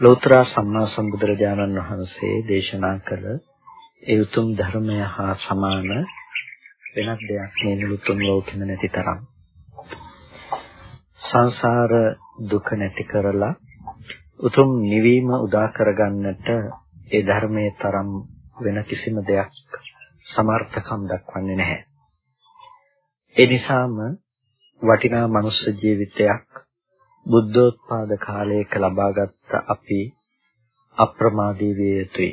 ලෝතර සම්මා සම්බුදුරජාණන් වහන්සේ දේශනා කළ ඒ උතුම් ධර්මය හා සමාන වෙනත් දෙයක් මේ මුළු තුන් ලෝකෙම නැති තරම් සංසාර දුක නැති කරලා උතුම් නිවීම උදා කරගන්නට ඒ ධර්මයේ තරම් වෙන කිසිම දෙයක් සමර්ථකම් දක්වන්නේ නැහැ. ඒ නිසාම වටිනා මනුස්ස ජීවිතයක් බුද්ධෝත්පාද කාලයක ලබාගත් අපි අප්‍රමාදී විය යුතුයි.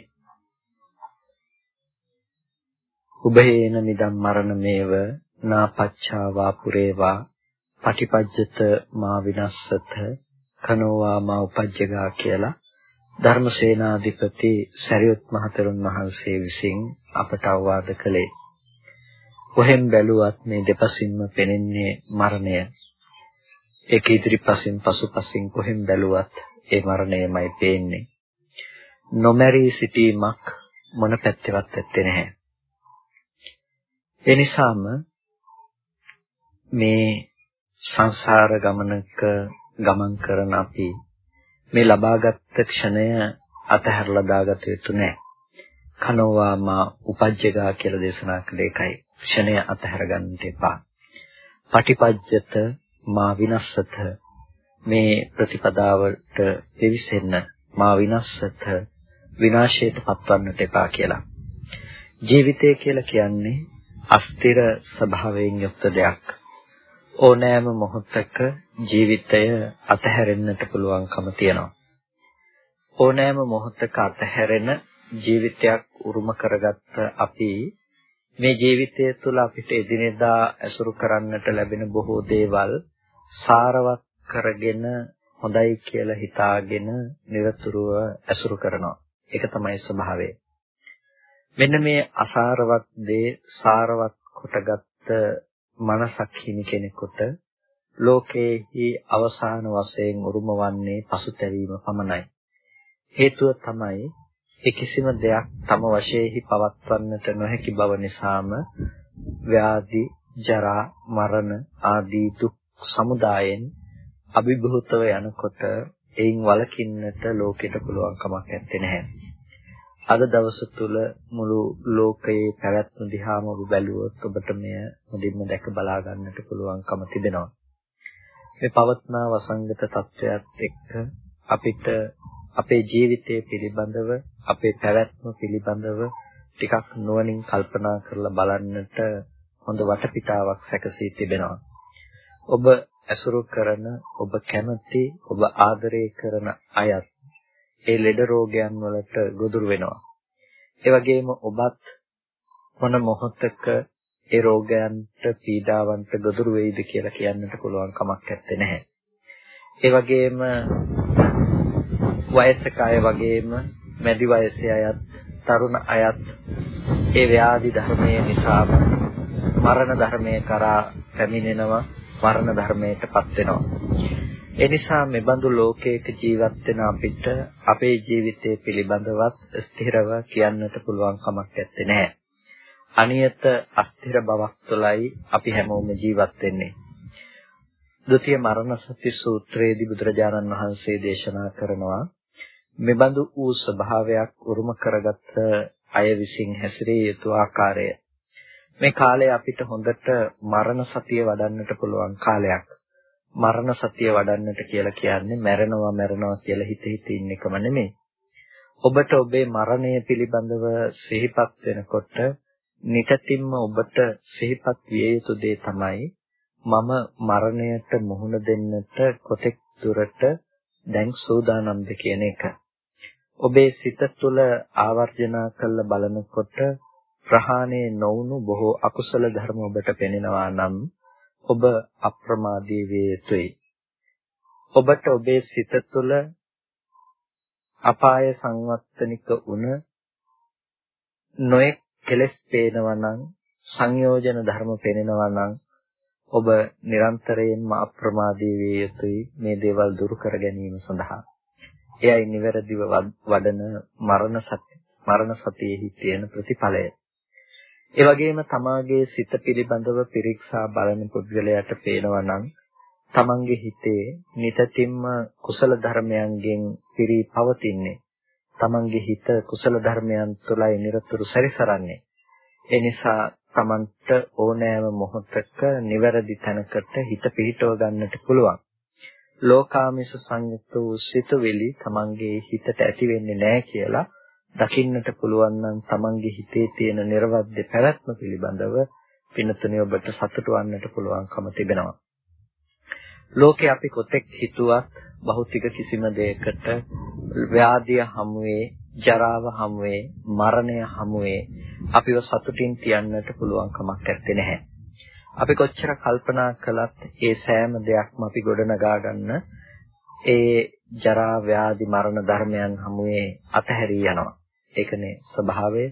උභයේන මිදම් මරණමේව නාපච්චා වාපුරේවා පටිපජ්ජත මා විනස්සත කනෝවා මා උපජ්ජගා කියලා ධර්මසේනාධිපති සරියුත් මහතෙරුන් වහන්සේ විසින් අපට අවවාද කළේ. කොහෙන් බැලුවත් මේ දෙපසින්ම පෙනෙන්නේ මරණය. ඒක ඉදිරිපසින් පසුපසින් කොහෙන් බැලුවත් ඒ මරණයමයි පේන්නේ. නොමැරී සිටීමක් මොන පැත්තෙවත් ඇත්තේ නැහැ. ඒ නිසාම මේ සංසාර ගමනක ගමන් කරන අපි මේ ලබාගත් ක්ෂණය අතහැරලා දාගත යුතු නැහැ. කනෝවාමා උපජ්ජගා කියලා දේශනා කළේ ඒකයි. ක්ෂණය අතහැර ගන්නට එපා. පටිපජ්ජත මා විනස්සත මේ ප්‍රතිපදාවට පිවිසෙන්න මා විනස්සත විනාශයට පත්වන්නට එපා කියලා. ජීවිතය කියලා කියන්නේ අස්තිර ස්වභාවයෙන් යුක්ත දෙයක්. ඕනෑම මොහොතක ජීවිතය අතහැරෙන්නට පුළුවන්කම තියෙනවා. ඕනෑම මොහොතක අතහැරෙන ජීවිතයක් උරුම කරගත්ත අපි මේ ජීවිතය තුළ අපිට එදිනෙදා ඇසුරු කරන්නට ලැබෙන බොහෝ දේවල් සාරවත් කරගෙන හොඳයි කියලා හිතාගෙන නිරතුරුව ඇසුරු කරනවා. ඒක තමයි ස්වභාවය. මෙන්න මේ අසාරවත් දේ සාරවත් කොටගත්ත මනසක් හිමි කෙනෙකුට ලෝකයේහි අවසාන වශයෙන් උරුම වන්නේ පසුතැවීම පමණයි. හේතුව තමයි ඒ කිසිම දෙයක් තම වශයෙන්හි පවත්වන්නට නොහැකි බව නිසාම ව්‍යාධි, ජරා, මරණ ආදී දුක් සමුදායෙන් අභිභූතව යනකොට එයින් වළකින්නට ලෝකෙට පුළුවන් කමක් නැත්තේ නැහැ. අද දවස තුල මුළු ලෝකයේ පැවැත්ම දිහාම ඔබ බැලුවොත් ඔබට මෙය මුදින්ම දැක බලා ගන්නට පුළුවන්කම තිබෙනවා. මේ පවත්නා වසංගත තත්වයක් එක්ක අපිට අපේ ජීවිතය පිළිබඳව අපේ පැවැත්ම පිළිබඳව ටිකක් නුවණින් කල්පනා කරලා බලන්නට හොඳ වටපිටාවක් සැකසී තිබෙනවා. ඔබ ඇසුරු කරන ඔබ කැමති ඔබ ආදරය කරන අයත් ඒ ලෙඩ රෝගයන් වලට ගොදුරු වෙනවා. ඒ වගේම ඔබත් මොන මොහොතක ඒ රෝගයන්ට පීඩාවන්ට ගොදුරු වෙයිද කියලා කියන්නට පුළුවන් කමක් නැත්තේ නැහැ. ඒ වගේම වයසක අය වගේම මැදි වයසේ අයත් තරුණ අයත් ඒ ව්‍යාධි ධර්මයේ නිසාම මරණ ධර්මයේ කරා පැමිණෙනවා මරණ ධර්මයටපත් වෙනවා. ඒ නිසා මෙබඳු ලෝකයක ජීවත් වෙන අපිට අපේ ජීවිතය පිළිබඳවත් ස්ථිරව කියන්නට පුළුවන් කමක් නැත්තේ. අනියත අස්ථිර බවක් තුළයි අපි හැමෝම ජීවත් වෙන්නේ. ဒုတိ ය මරණ සති සූත්‍රයේදී බුදුරජාණන් වහන්සේ දේශනා කරනවා මෙබඳු වූ ස්වභාවයක් උරුම කරගත් අය විසින් හැසිරිය යුතු ආකාරය මේ කාලය අපිට හොඳට මරණ සතිය වඩන්නට පුළුවන් කාලයක්. මරණ සතිය වඩන්නට කියලා කියන්නේ මැරෙනවා මැරෙනවා කියලා හිත හිත ඉන්න එකම නෙමෙයි. ඔබට ඔබේ මරණය පිළිබඳව සිහිපත් වෙනකොට නිතින්ම ඔබට සිහිපත් විය යුතු දේ තමයි මම මරණයට මුහුණ දෙන්නට කොතෙක් දුරට දැන් සූදානම්ද කියන එක. ඔබේ සිත තුළ ආවර්ජනා කළ බලනකොට ප්‍රහාණය නොවුණු බොහෝ අකුසල ධර්ම ඔබට පෙනෙනවා නම් ඔබ අප්‍රමාදී වේ යුතුයි. ඔබට ඔබේ සිත තුළ අපාය සංවත්තනික වුණ නොඑක් කෙලස් පේනවා නම් සංයෝජන ධර්ම පෙනෙනවා නම් ඔබ නිරන්තරයෙන්ම අප්‍රමාදී විය යුතුයි මේ දේවල් දුරු කර ගැනීම සඳහා. එයයි නිවැරදිව වඩන මරණ සත්‍ය මරණ සතියෙහි තියෙන ප්‍රතිඵලය. ඒ වගේම තමාගේ සිත පිළිබඳව පිරික්සා බලන පුද්ගලයාට පේනවා නම් තමන්ගේ හිතේ නිතින්ම කුසල ධර්මයන්ගෙන් පිරී පවතින්නේ. තමන්ගේ හිත කුසල ධර්මයන් තුළයි නිරතුරු සැරිසරන්නේ. ඒ නිසා තමන්ට ඕනෑම මොහොතක නිවැරදි තැනකට හිත පිහිටව ගන්නට පුළුවන්. ලෝකාමිස සංයුක්ත වූ සිතුවිලි තමන්ගේ හිතට ඇති වෙන්නේ නැහැ කියලා දකින්නට පුළුවන් නම් තමන්ගේ හිතේ තියෙන නිර්වද්‍ය පැවැත්ම පිළිබඳව පිනතුනේ ඔබට සතුටු වන්නට පුළුවන්කම තිබෙනවා. ලෝකේ අපි කොතෙක් හිතුවත් භෞතික කිසිම දෙයකට ව්‍යාධිය හමුවේ, ජරාව හමුවේ, මරණය හමුවේ අපිව සතුටින් තියන්නට පුළුවන් කමක් නැත්තේ නැහැ. අපි කොච්චර කල්පනා කළත් ඒ සෑම දෙයක්ම අපි ගොඩනගා ගන්න ඒ ජරා ව්‍යාධි මරණ ධර්මයන් හමුවේ අතහැරී යනවා. ඒකනේ ස්වභාවය.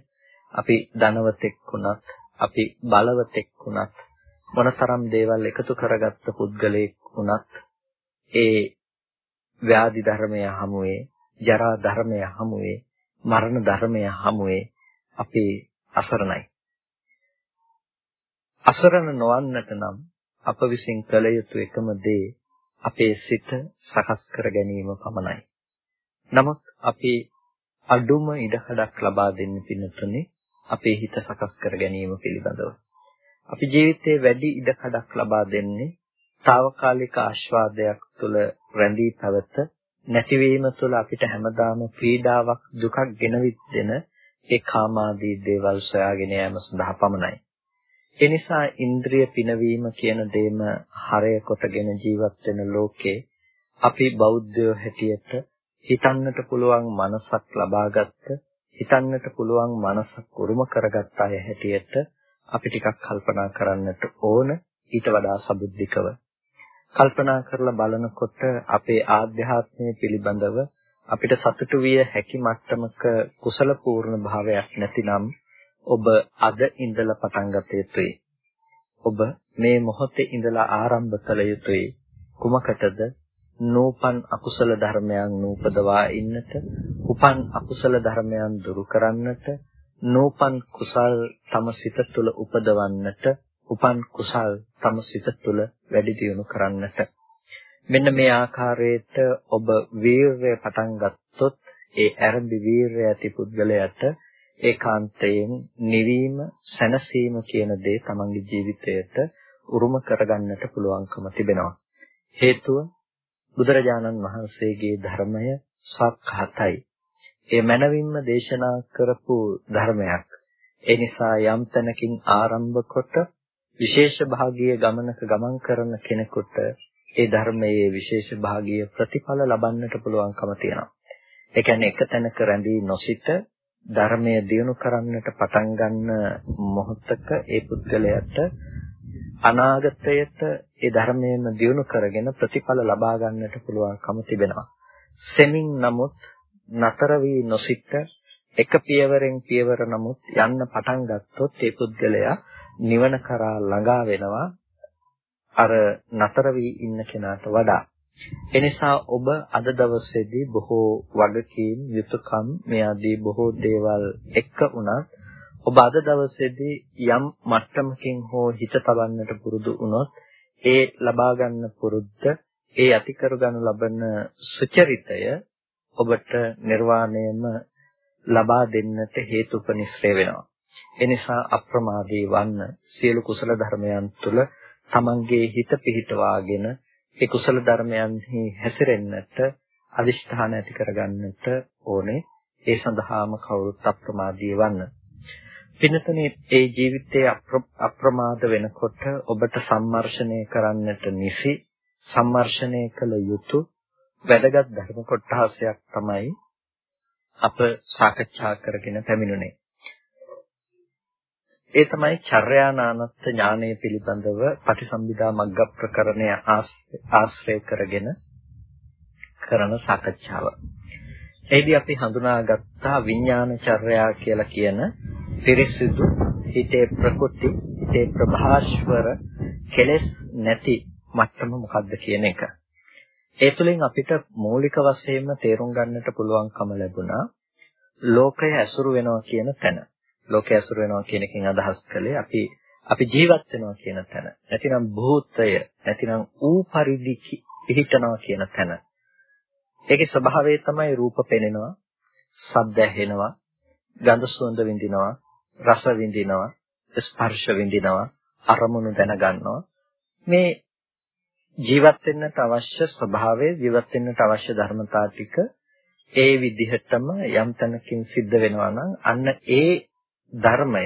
අපි ධනවතෙක් වුණත්, අපි බලවතෙක් වුණත් මොනතරම් දේවල් එකතු කරගත්ත පුද්ගලයෙක් වුණත් ඒ ව්‍යාධි ධර්මය හමුවේ, ජරා ධර්මය හමුවේ, මරණ ධර්මය හමුවේ අපි අසරණයි. අසරණ නොවන්නට නම් අප විසින් කළ යුතු එකම දේ අපේ සිත සකස් කර ගැනීම පමණයි. නමුත් අපි අඩුම ඉඩකඩක් ලබා දෙන්න පිණිසනේ අපේ හිත සකස් කර ගැනීම පිළිබඳව. අපි ජීවිතයේ වැඩි ඉඩකඩක් ලබා දෙන්නේ తాවකාලික ආස්වාදයක් තුළ රැඳී පැවත නැතිවීම තුළ අපිට හැමදාම පීඩාවක් දුකක් ගෙනවිත් දෙන ඒ කාමාදී දේවල් සොයාගෙන යාම සඳහා පමණයි. ඒ නිසා ඉන්ද්‍රිය පිනවීම කියන දේම හරය කොටගෙන ජීවත් වෙන ලෝකේ අපි බෞද්ධයෝ හැටියට හිතන්නට පුළුවන් මනසක් ලබාගත්ත හිතන්නට පුළුවන් මනසක් උරුම කරගත්ත අය හැටියට අපි ටිකක් කල්පනා කරන්නට ඕන ඊට වඩා සබුද්ධිකව කල්පනා කරලා බලනකොට අපේ ආධ්‍යාත්මය පිළිබඳව අපිට සතුටු විය හැකි මට්ටමක කුසල පූර්ණ භාවයක් නැතිනම් ඔබ අද ඉඳලා පටන් ගත යුතුයි. ඔබ මේ මොහොතේ ඉඳලා ආරම්භ කළ යුතුයි. කුමකටද? නූපන් අකුසල ධර්මයන් නූපදවා ඉන්නට, උපන් අකුසල ධර්මයන් දුරු කරන්නට, නූපන් කුසල් තම සිත තුළ උපදවන්නට, උපන් කුසල් තම සිත තුළ වැඩි දියුණු කරන්නට. මෙන්න මේ ආකාරයට ඔබ වීරය පටන් ගත්තොත් ඒ ඇරඹි වීරය ඇති පුද්ගලයාට ඒකාන්තයෙන් නිවීම සැනසීම කියන දේ තමන්ගේ ජීවිතයට උරුම කරගන්නට පුළුවන්කම තිබෙනවා. හේතුව බුදුරජාණන් වහන්සේගේ ධර්මය සක්හතයි. ඒ මනවින්ම දේශනා කරපු ධර්මයක්. ඒ නිසා යම් තැනකින් ආරම්භ කොට විශේෂ භාගීය ගමනක ගමන් කරන කෙනෙකුට ඒ ධර්මයේ විශේෂ භාගීය ප්‍රතිඵල ලබන්නට පුළුවන්කම තියෙනවා. ඒ කියන්නේ එක තැනක රැඳී නොසිට ධර්මය දියුණු කරන්නට පටන් ගන්න මොහොතක ඒ පුද්ගලයාට අනාගතයට ඒ ධර්මයෙන් දියුණු කරගෙන ප්‍රතිඵල ලබා ගන්නට පුළුවන්කම තිබෙනවා. සෙමින් නමුත් නතර වී නොසිට එක පියවරෙන් පියවර නමුත් යන්න පටන් ගත්තොත් ඒ පුද්ගලයා නිවන කරා ළඟා වෙනවා අර නතර වී ඉන්න කෙනාට වඩා. එනිසා ඔබ අද දවසේදී බොහෝ වගකීම් යුතුයකම් මේ ආදී බොහෝ දේවල් එක්ක උනත් ඔබ අද දවසේදී යම් මට්ටමකින් හෝ හිත තබන්නට පුරුදු වුණොත් ඒ ලබා ගන්න පුරුද්ද ඒ ඇති කරගනු ලබන සුචරිතය ඔබට නිර්වාණයම ලබා දෙන්නට හේතුපනිශ්‍රේ වෙනවා. එනිසා අප්‍රමාදී වන්න සියලු කුසල ධර්මයන් තුළ තමන්ගේ හිත පිහිටවාගෙන ඒ කුසල ධර්මයන්හි හැසිරෙන්නට අදිෂ්ඨාන ඇති කරගන්නට ඕනේ. ඒ සඳහාම කවුරුත් අප්‍රමාදී වන්න. පින්නතනේ ඒ ජීවිතයේ අප්‍රමාද වෙනකොට ඔබට සම්මර්ෂණය කරන්නට නිසි සම්මර්ෂණය කළ යුතු වැදගත් ධර්ම කොටහසක් තමයි අප සාකච්ඡා කරගෙන පැමිණුනේ. ඒ තමයි චර්යානානත් ඥානය පිළිබඳව පටිසම්භිදා මග්ග ප්‍රකරණය ආශ්‍රය කරගෙන කරන සාකච්ඡාව. එෙහිදී අපි හඳුනාගත්තා විඥාන චර්යා කියලා කියන පිරිසිදු හිතේ ප්‍රකෘති, හිතේ ප්‍රභාස්වර කෙලෙස් නැති මට්ටම මොකක්ද කියන එක. ඒ තුළින් අපිට මූලික වශයෙන්ම තේරුම් ගන්නට පුළුවන්කම ලැබුණා ලෝකය ඇසුරු වෙනවා කියන තැන. ලෝකය ඇසුරු වෙනවා කියන එකෙන් අදහස් කළේ අපි අපි ජීවත් වෙනවා කියන තැන. නැතිනම් භූතය, නැතිනම් ඌ පරිදි පිහිටනවා කියන තැන. ඒකේ ස්වභාවය තමයි රූප පෙනෙනවා, ශබ්ද ඇහෙනවා, ගඳ සුවඳ විඳිනවා, රස විඳිනවා, ස්පර්ශ විඳිනවා, අරමුණු දැනගන්නවා. මේ ජීවත් වෙන්නට අවශ්‍ය ස්වභාවය ජීවත් වෙන්නට අවශ්‍ය ධර්මතා ටික ඒ විදිහටම යම් තැනකින් සිද්ධ වෙනවා නම් අන්න ඒ ධර්මය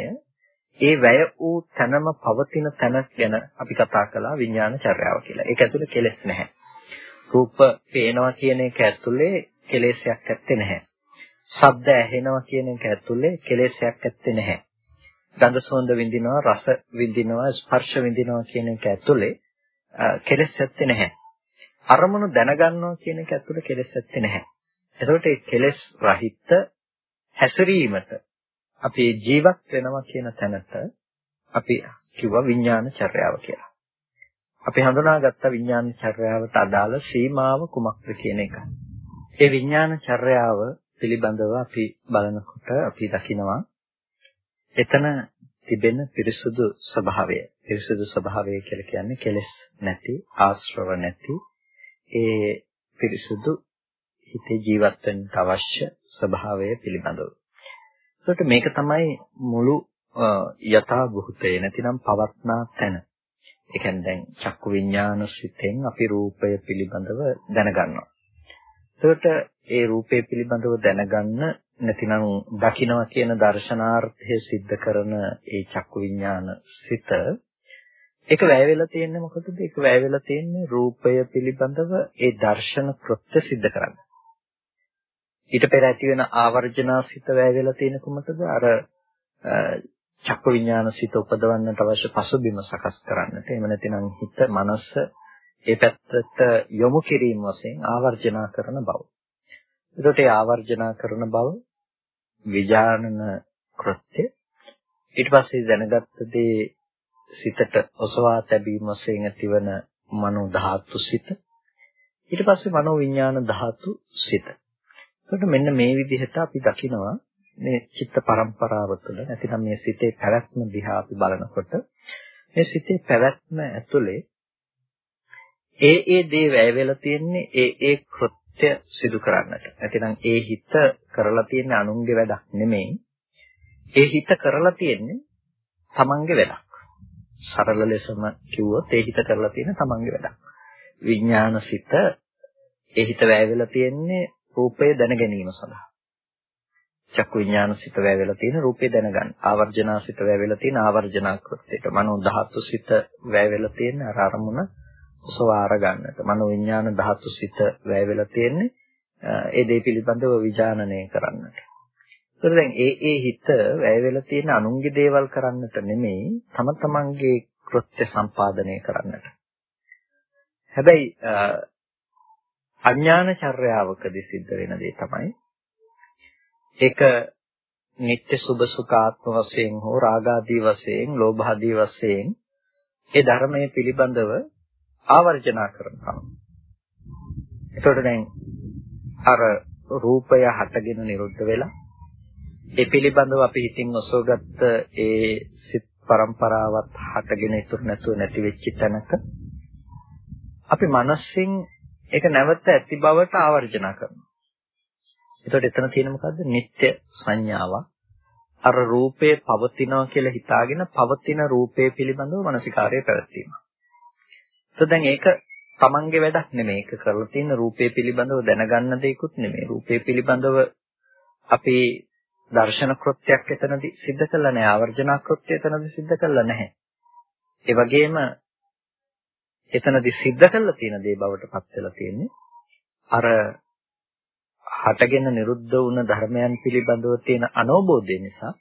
ඒ වැය වූ තැනම පවතින තැන ගැන අපි කතා කළා විඥාන චර්යාව කියලා. ඒක ඇතුලේ කෙලෙස් නැහැ. රූප පේනවා කියන එක ඇතුලේ කෙලෙසයක් ඇත්තේ නැහැ. ශබ්ද ඇහෙනවා කියන එක ඇතුලේ කෙලෙසයක් ඇත්තේ නැහැ. ගඳ සුවඳ විඳිනවා, රස විඳිනවා, ස්පර්ශ විඳිනවා කියන එක ඇතුලේ කෙලෙස් ඇත්තේ නැහැ. අරමුණු දැනගන්නවා කියන එක ඇතුලේ කෙලෙස් ඇත්තේ නැහැ. එතකොට මේ කෙලෙස් රහිත හැසිරීමට අපි ජීවත් වෙනවා කියන තැනට අපි කිව්වා විඥාන චර්යාව කියලා. අපි හඳුනාගත්ත විඥාන චර්යාවට අදාළ සීමාව කුමක්ද කියන එක. ඒ විඥාන චර්යාව පිළිබඳව අපි බලනකොට අපි දකිනවා එතන තිබෙන පිරිසුදු ස්වභාවය. පිරිසුදු ස්වභාවය කියලා කියන්නේ කෙලෙස් නැති, ආශ්‍රව නැති ඒ පිරිසුදු හිතේ ජීවත් වෙන්න අවශ්‍ය ස්වභාවය පිළිබඳව. ඒකට මේක තමයි මුළු යථා භූතය නැතිනම් පවත්නා තැන. ඒ කියන්නේ දැන් චක්කු විඥාන සිතෙන් අපි රූපය පිළිබඳව දැනගන්නවා. එතකොට ඒ රූපය පිළිබඳව දැනගන්න නැතිනම් දකිනවා කියන දර්ශනාර්ථය સિદ્ધ කරන ඒ චක්කු විඥාන සිත ඒක වැය වෙලා තියෙන්නේ මොකටද? ඒක වැය වෙලා තියෙන්නේ රූපය පිළිබඳව ඒ දර්ශන කෘත්‍ය સિદ્ધ කරන්න. ඊට පෙර ඇති වෙන ආවර්ජනාසිත වැය වෙලා තියෙන කුමකද? අර චක්ක විඥාන සිත උපදවන්නට අවශ්‍ය පසුබිම සකස් කරන්නට. එහෙම නැතිනම් හිත, මනස ඒ පැත්තට යොමු කිරීම වශයෙන් ආවර්ජනා කරන බව. ඒකට ඒ ආවර්ජනා කරන බව විඥානන කෘත්‍ය. ඊට පස්සේ දැනගත්ත දේ සිතට ඔසවා තැබීම වශයෙන් ඇතිවන මනෝ ධාතු සිත. ඊට පස්සේ මනෝ විඥාන ධාතු සිත. එතකොට මෙන්න මේ විදිහට අපි දකිනවා මේ චිත්ත පරම්පරාව තුළ නැතිනම් මේ සිතේ පැවැත්ම දිහා අපි බලනකොට මේ සිතේ පැවැත්ම ඇතුලේ ඒ ඒ දේ වැය වෙලා තියෙන්නේ ඒ ඒ කෘත්‍ය සිදු කරන්නට. නැතිනම් ඒ හිත කරලා තියෙන අනුන්ගේ වැඩක් නෙමෙයි. ඒ හිත කරලා තියෙන්නේ තමන්ගේ වැඩක්. සරල ලෙසම කිව්වොත් ඒ හිත කරලා තියෙන තමන්ගේ වැඩක්. විඥාන සිත ඒ හිත වැය වෙලා තියෙන්නේ රූපය දැන ගැනීම සඳහා. චක්කු විඥාන සිත වැයවෙලා තියෙන රූපය දැනගන්න. ආවර්ජනා සිත වැයවෙලා තියෙන ආවර්ජනා කෘත්‍යයට. මනෝ ධාතු සිත වැයවෙලා තියෙන අර අරමුණ සෝවාර ගන්නට. මනෝ විඥාන ධාතු සිත වැයවෙලා තියෙන්නේ ඒ දේ පිළිබඳව විචානනය කරන්නට. ඒතර දැන් ඒ ඒ හිත වැයවෙලා තියෙන අනුන්ගේ දේවල් කරන්නට නෙමෙයි තම තමන්ගේ කෘත්‍ය සම්පාදනය කරන්නට. හැබැයි අඥාන චර්යාවකදී සිද්ධ වෙන දේ තමයි ඒක නিত্য සුභ සුඛාත්ම වශයෙන් හෝ රාගාදී වශයෙන් ලෝභාදී වශයෙන් ඒ ධර්මයේ පිළිබඳව ආවර්ජනා කරනවා. එතකොට දැන් අර රූපය හටගෙන නිරුද්ධ වෙලා ඒ පිළිබඳව අපි හිතින් ඔසවගත්ත ඒ සිත් પરම්පරාවත් හටගෙන ඉතුරු නැතුව නැති වෙච්ච තැනක අපි මනසින් ඒක නැවත ඇති බවට ආවර්ජනා කරනවා. එතකොට එතන තියෙන මොකද්ද? නিত্য සංඥාවක්. අර රූපේ පවතිනවා කියලා හිතාගෙන පවතින රූපේ පිළිබඳව මානසිකාරය පැවැත්වීම. එතකොට දැන් ඒක තමන්ගේ වැඩක් නෙමෙයි. ඒක කරලා තියෙන රූපේ පිළිබඳව දැනගන්න දෙයක්ුත් නෙමෙයි. රූපේ පිළිබඳව අපි දර්ශන කෘත්‍යයක් එතනදී සිද්ධ කළා නැහැ. ආවර්ජනා කෘත්‍ය එතනදී සිද්ධ කළා නැහැ. ඒ වගේම එතනදී සිද්ධ කරලා තියෙන දේ බවට පත් වෙලා තියෙන්නේ අර හටගෙන නිරුද්ධ වුණ ධර්මයන් පිළිබඳව තියෙන අනෝබෝධය නිසා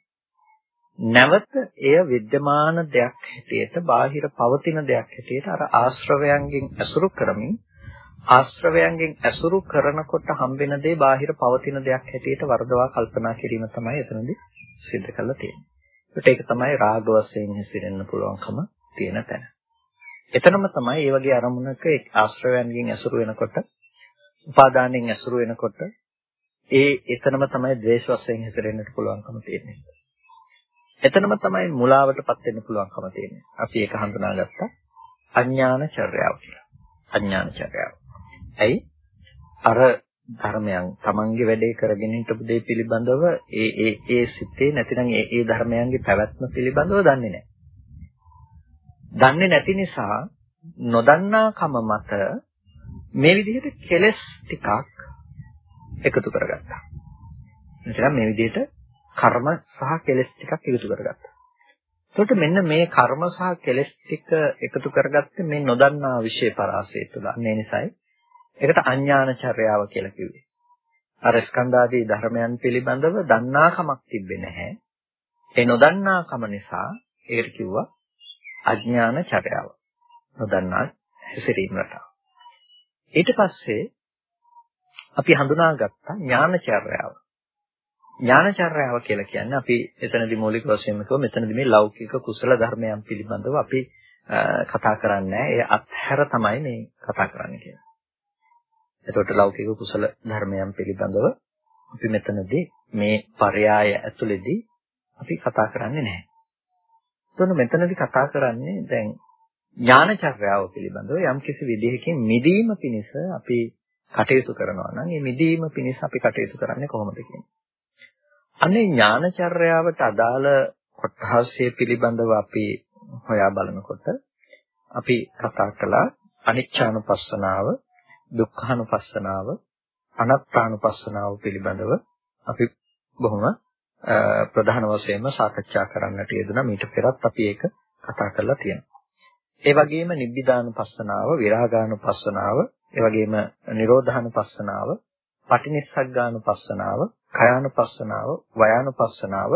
නැවත එය विद्यमान දෙයක් හැටියට බාහිර පවතින දෙයක් හැටියට අර ආශ්‍රවයන්ගෙන් ඇසුරු කරමින් ආශ්‍රවයන්ගෙන් ඇසුරු කරනකොට හම්බෙන දේ බාහිර පවතින දෙයක් හැටියට වර්ධවා කල්පනා කිරීම තමයි එතනදී සිද්ධ කරලා තියෙන්නේ. ඒක තමයි රාග වශයෙන් හැසිරෙන්න පුළුවන්කම තියෙන තැන. එතනම තමයි මේ වගේ අරමුණක ආශ්‍රවයන්ගෙන් ඇසුරු වෙනකොට උපාදානයෙන් ඇසුරු වෙනකොට ඒ එතනම තමයි ද්වේෂ වශයෙන් හැසිරෙන්නට පුළුවන්කම තියෙන්නේ. එතනම තමයි මුලාවටපත් වෙන්න පුළුවන්කම තියෙන්නේ. අපි ඒක හඳුනාගත්තා අඥාන චර්යාව කියලා. අඥාන චර්යාව. ඇයි? අර ධර්මයන් තමන්ගේ වැඩේ කරගෙන හිටපු දේ පිළිබඳව ඒ ඒ ඒ සිතේ නැතිනම් ඒ ඒ ධර්මයන්ගේ පැවැත්ම පිළිබඳව දන්නේ නැහැ. දන්නේ නැති නිසා නොදන්නාකම මත මේ විදිහට කෙලස් ටිකක් එකතු කරගත්තා. එතන මේ විදිහට කර්ම සහ කෙලස් ටිකක් එකතු කරගත්තා. එතකොට මෙන්න මේ කර්ම සහ කෙලස් ටික එකතු කරගත්තේ මේ නොදන්නා විශේෂ පරාසය තුළ. මේ නිසායි ඒකට අඥානචර්යාව කියලා කිව්වේ. අර ස්කන්ධාදී ධර්මයන් පිළිබඳව දන්නාකමක් තිබෙන්නේ නැහැ. ඒ නොදන්නාකම නිසා ඒකට කිව්වා අඥානචර්යාව. නොදන්නා හැසිරීම රටාව. ඊට පස්සේ අපි හඳුනාගත්තා ඥානචර්යාව. ඥානචර්යාව කියලා කියන්නේ අපි එතනදී මූලික වශයෙන්ම කිව්ව මෙතනදී මේ ලෞකික කුසල ධර්මයන් පිළිබඳව අපි කතා කරන්නේ ඒ අත්හැර තමයි මේ කතා කරන්නේ කියන්නේ. එතකොට ලෞකික කුසල ධර්මයන් පිළිබඳව අපි මෙතනදී මේ පරයාය ඇතුළේදී අපි කතා කරන්නේ නැහැ. එතකොට මෙතනදී කතා කරන්නේ දැන් ඥානචර්යාව පිළිබඳව යම්කිසි විදිහකින් මිදීම පිණිස අපි කටයුතු කරනවා නම් මේ මිදීම පිණිස අපි කටයුතු කරන්නේ කොහොමද කියන්නේ. අනේ ඥානචර්යාවට අදාළ කොටහසේ පිළිබඳව අපි හොයා බලනකොට අපි කතා කළා අනිච්චානුපස්සනාව, දුක්ඛානුපස්සනාව, අනාත්තානුපස්සනාව පිළිබඳව අපි බොහොම ප්‍රධාන වශයෙන්ම සාකච්ඡා කරන්නට යෙදුණා. මීට පෙරත් අපි ඒක කතා කරලා තියෙනවා. ඒ වගේම නිබ්බිදානුපස්සනාව, විරාගානුපස්සනාව, ඒ වගේම නිරෝධානුපස්සනාව, පටිනිස්සග්ගානුපස්සනාව, කයානුපස්සනාව, වයානුපස්සනාව,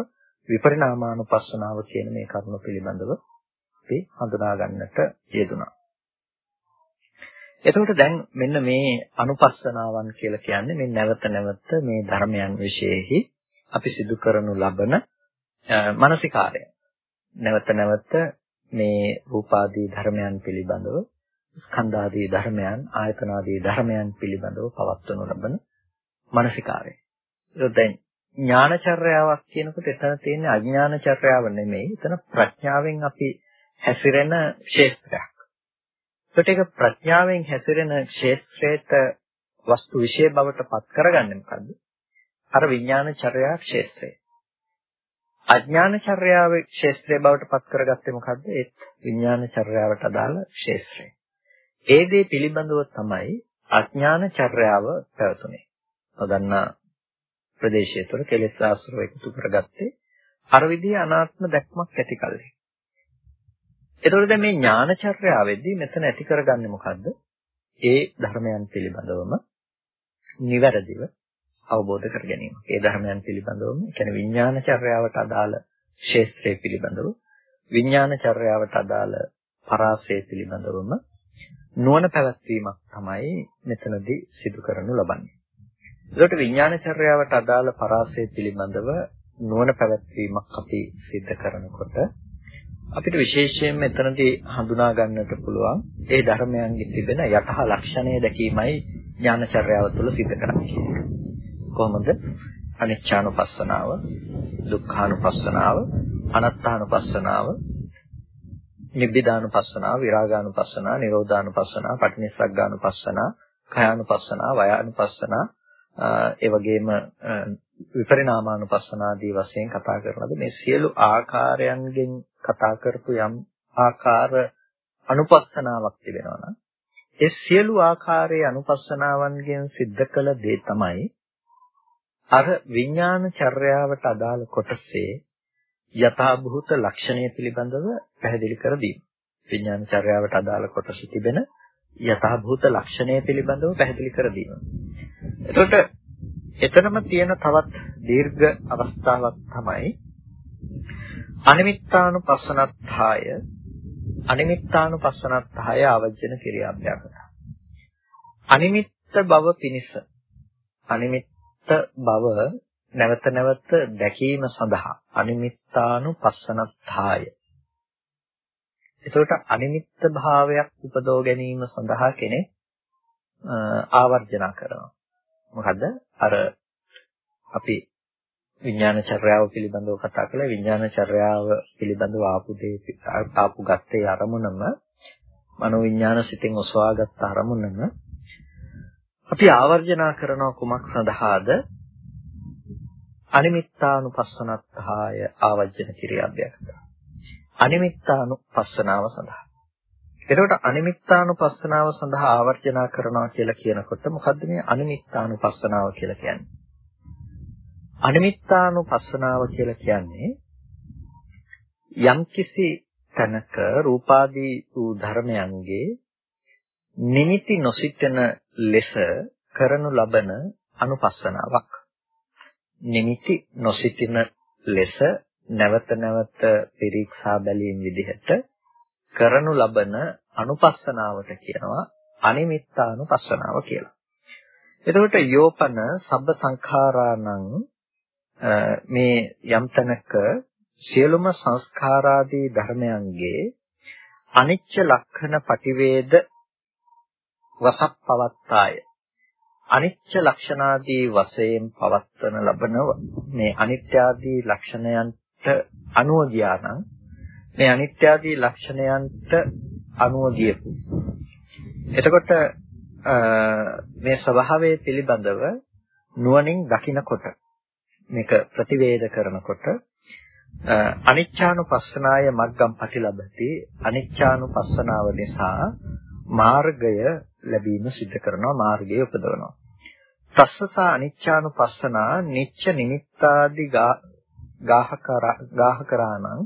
විපරිණාමානුපස්සනාව කියන මේ කරුණු පිළිබඳව අපි හඳුනා ගන්නට යෙදුණා. එතකොට දැන් මෙන්න මේ අනුපස්සනාවන් කියලා කියන්නේ මේ නැවත නැවත මේ ධර්මයන් વિશેෙහි අපි සිදු කරනු ලබන මානසිකාරය. නැවත නැවත මේ රූපාදී ධර්මයන් පිළිබඳව ස්කන්ධාදී ධර්මයන් ආයතනාදී ධර්මයන් පිළිබඳව පවත්වනු ලබන මානසිකාරය. ඒක දැන් ඥානචර්යාවක් කියනකොට එතන තියෙන අඥානචර්යාව නෙමෙයි. එතන ප්‍රඥාවෙන් අපි හැසිරෙන ක්ෂේත්‍රයක්. ඒකට ඒක ප්‍රඥාවෙන් හැසිරෙන ක්ෂේත්‍රයට වස්තු විශේෂ බවට පත් කරගන්නේ මොකද්ද? අර විඥානචර්යා ක්ෂේත්‍රය. අඥානචර්යාවේ ක්ෂේත්‍රය බවට පත් කරගත්තේ මොකද්ද? ඒ විඥානචර්යාවට අදාළ ක්ෂේත්‍රය. ඒ දේ පිළිබඳව තමයි අඥානචර්යාව පැවතුනේ. නොදන්නා ප්‍රදේශය තුළ කෙලෙස් ආශ්‍රව එකතු කරගත්තේ අර විදිහේ අනාත්ම දැක්මක් ඇති කල්හි. එතකොට දැන් මේ ඥානචර්යාවෙදී මෙතන ඇති කරගන්නේ මොකද්ද? ඒ ධර්මයන් පිළිබඳවම නිවැරදිව අවබෝධ කර ගැනීම. ඒ ධර්මයන් පිළිබඳවම, කියන්නේ විඥානචර්යාවට අදාළ ශේත්‍රය පිළිබඳව, විඥානචර්යාවට අදාළ පරාසය පිළිබඳවම නුවණ පැවැත්වීමක් තමයි මෙතනදී සිදු කරනු ලබන්නේ. ඒකට විඥානචර්යාවට අදාළ පරාසය පිළිබඳව නුවණ පැවැත්වීමක් අපි සිද්ධ කරනකොට අපිට විශේෂයෙන් මෙතනදී හඳුනා ගන්නට පුළුවන් ඒ ධර්මයන්ගේ තිබෙන යතහ ලක්ෂණය දැකීමයි ඥානචර්යාව තුළ සිද්ධ කරන්නේ. කොහොමද? අනිච්චානුපස්සනාව, දුක්ඛානුපස්සනාව, අනාත්තානුපස්සනාව, නිබ්බිදානුපස්සනාව, විරාගානුපස්සනාව, නිරෝධානුපස්සනාව, පටිනිස්සග්ගානුපස්සනාව, කයානුපස්සනාව, වයානුපස්සනාව, ඒ වගේම විපරිණාමානුපස්සනාදී වශයෙන් කතා කරනද මේ සියලු ආකාරයන්ගෙන් කතා කරපු යම් ආකාර අනුපස්සනාවක් තිබෙනවා නම් ඒ සියලු ආකාරයේ අනුපස්සනාවන්ගෙන් සිද්ධ කළ දේ තමයි අර විඥාන චර්යාවට අදාළ කොටසේ යථාභූත ලක්ෂණය පිළිබඳව පැහැදිලි කර දීම. විඥාන චර්යාවට අදාළ කොටස තිබෙන යථාභූත ලක්ෂණය පිළිබඳව පැහැදිලි කර දීම. එතකොට එතනම තියෙන තවත් දීර්ඝ අවස්ථාවක් තමයි අනිමිත්තානුපස්සනත්ථාය අනිමිත්තානුපස්සනත්ථාය ආවජන ක්‍රියාභ්‍යාසය. අනිමිත්ත බව පිනිස අනිමිත්ත බව නැවත නැවත දැකීම සඳහා අනිමිත්තානුපස්සනත්ථාය. එතකොට අනිමිත්ත භාවයක් උපදව ගැනීම සඳහා කෙනෙක් ආවර්ජනා කරනවා. මොකද අර අපි විඥාන චර්යාව පිළිබඳව කතා කළා. විඥාන චර්යාව පිළිබඳව ආපු දේ ආපු ගත්තේ අරමුණම මනෝ විඥාන සිතෙන් ඔසවාගත් අරමුණම අපි ආවර්ජනා කරන කුමක් සඳහාද? අනිමිත්තානුපස්සනත්හාය ආවර්ජන කිරියාභ්‍යක්ත අනිමිත්තානුපස්සනාව සඳහා. එතකොට අනිමිත්තානුපස්සනාව සඳහා ආවර්ජනා කරනවා කියලා කියනකොට මොකද්ද මේ අනිමිත්තානුපස්සනාව කියලා කියන්නේ අනිමිත්තානුපස්සනාව කියලා කියන්නේ යම්කිසි තැනක රූපාදී වූ ධර්මයන්ගේ නිමිති නොසිතන ලෙස කරනු ලබන අනුපස්සනාවක්. නිමිති නොසිතින ලෙස නැවත නැවත පිරික්සා බැලීම විදිහට කරනු ලබන අනුපස්සනාවට කියනවා අනිමිත්තානුපස්සනාව කියලා. එතකොට යෝපන සබ්බ සංඛාරාණං මේ යම් තැනක සියලුම සංස්කාරාදී ධර්මයන්ගේ අනිච්ච ලක්ෂණ පටිවේද වසක් පවත්තාය අනිච්ච ලක්ෂණාදී වශයෙන් පවත්වන ලබන මේ අනිත්‍යාදී ලක්ෂණයන්ට අනුව ගියානම් මේ අනිත්‍යාදී ලක්ෂණයන්ට අනුව ගියපු. එතකොට මේ ස්වභාවය පිළිබඳව නුවණින් දකිනකොට මේක ප්‍රතිවේද කරනකොට අනිච්චානුපස්සනාය මග්ගම් පටිලබති අනිච්චානුපස්සනාව නිසා මාර්ගය ලැබීම සිද්ධ කරනවා මාර්ගය උපදවනවා. තස්සසා අනිච්චානුපස්සනා නිච්ච නිමිත්තාදි ගාහකරාණං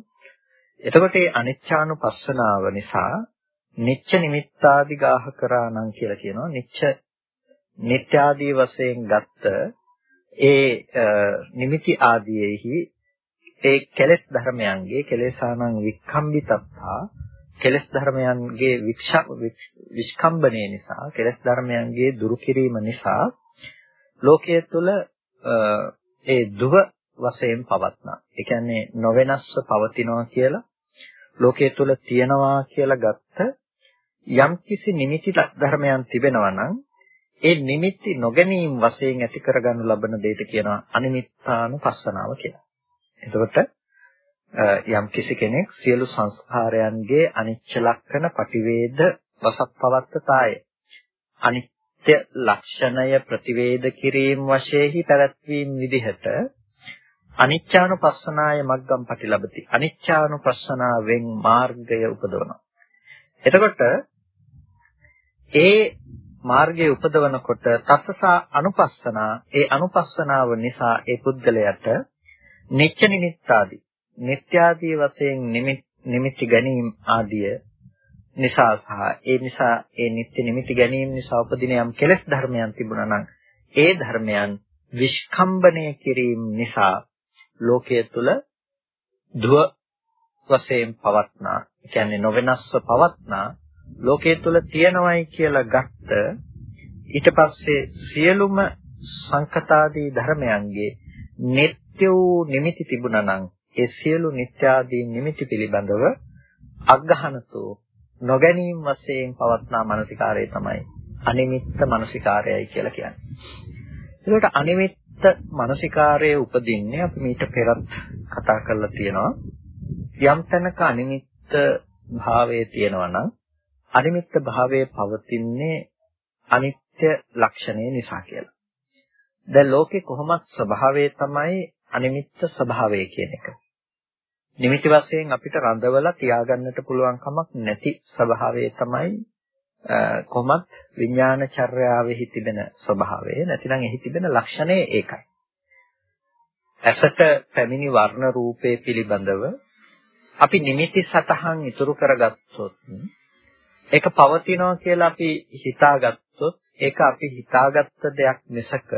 එතකොට මේ අනිච්චානුපස්සනාව නිසා නිච්ච නිමිත්තාදි ගාහකරාණං කියලා කියනවා. නිච්ච නිත්‍යාදී වශයෙන් ගත්ත ඒ නිමිති ආදීෙහි ඒ කෙලෙස් ධර්මයන්ගේ කෙලෙසානං වික්ඛම්බිතත්තා කෙලෙස් ධර්මයන්ගේ විස්කම්බණය නිසා කෙලෙස් ධර්මයන්ගේ දුරු කිරීම නිසා ලෝකයේ තුල ඒ දුව වශයෙන් පවත්නා. ඒ කියන්නේ නොවෙනස්ව පවතිනවා කියලා ලෝකයේ තුල තියනවා කියලා ගත්ත යම්කිසි නිමිති ධර්මයන් තිබෙනවා නම් ඒ නිමිති නොගැනීම වශයෙන් ඇති කරගනු ලබන දෙයට කියනවා අනිමිත්තානුපස්සනාව කියලා. එතකොට යම් කිසි කෙනෙක් සියලු සංස්කාරයන්ගේ අනිච්ච ලක්ෂණ පටිවේද වසප්පවත්තතාය අනිත්‍ය ලක්ෂණය ප්‍රතිවේද කිරීම වශයෙන්හි පැවැත්වීම විදිහට අනිච්චානුපස්සනාය මග්ගම් පටිලබති. අනිච්චානුපස්සනාවෙන් මාර්ගය උපදවනවා. එතකොට ඒ මාර්ගයේ උපදවනකොට තස්සසා අනුපස්සනා ඒ අනුපස්සනාව නිසා ඒ පුද්ගලයාට නිච්ච නිමිත්තාදී නිත්‍යාදී වශයෙන් නිමිති ගැනීම ආදිය නිසා සහ ඒ නිසා ඒ නිත්‍ය නිමිති ගැනීම නිසා උපදින යම් කෙලෙස් ධර්මයන් තිබුණා නම් ඒ ධර්මයන් විස්කම්බණය කිරීම නිසා ලෝකයේ තුල ධුව වශයෙන් පවත්නා කියන්නේ නොවෙනස්ව පවත්නා ලෝකයේ තුල තියෙනවයි කියලා ගත්ත ඊට පස්සේ සියලුම සංකතාදී ධර්මයන්ගේ නিত্য වූ නිමිති තිබුණා නම් ඒ සියලු නිත්‍යාදී නිමිති පිළිබඳව අග්ගහනතෝ නොගැනීම වශයෙන් පවත්නා මානසිකාරය තමයි අනිමිත්ත මානසිකාරයයි කියලා කියන්නේ. ඒකට අනිමිත්ත මානසිකාරයේ උපදින්නේ අපි මීට පෙරත් කතා කරලා තියෙනවා. යම් තැනක අනිමිත්ත භාවයේ තියෙනවා නම් අනිමිත්ත භාවයේ පවතින්නේ අනිත්‍ය ලක්ෂණය නිසා කියලා. දැන් ලෝකේ කොහොමත් ස්වභාවය තමයි අනිමිත්ත ස්වභාවය කියන එක. නිමිති වශයෙන් අපිට රඳවලා තියාගන්නට පුළුවන් කමක් නැති ස්වභාවය තමයි කොහොමත් විඥාන චර්යාවෙහි තිබෙන ස්වභාවය නැතිනම් එහි තිබෙන ලක්ෂණය ඒකයි. ඇසට පැමිණි වර්ණ රූපේ පිළිබඳව අපි නිමිති සතහන් ඉතුරු කරගත්තොත් ඒක පවතිනවා කියලා අපි හිතාගත්තොත් ඒක අපි හිතාගත්ත දෙයක් මිසක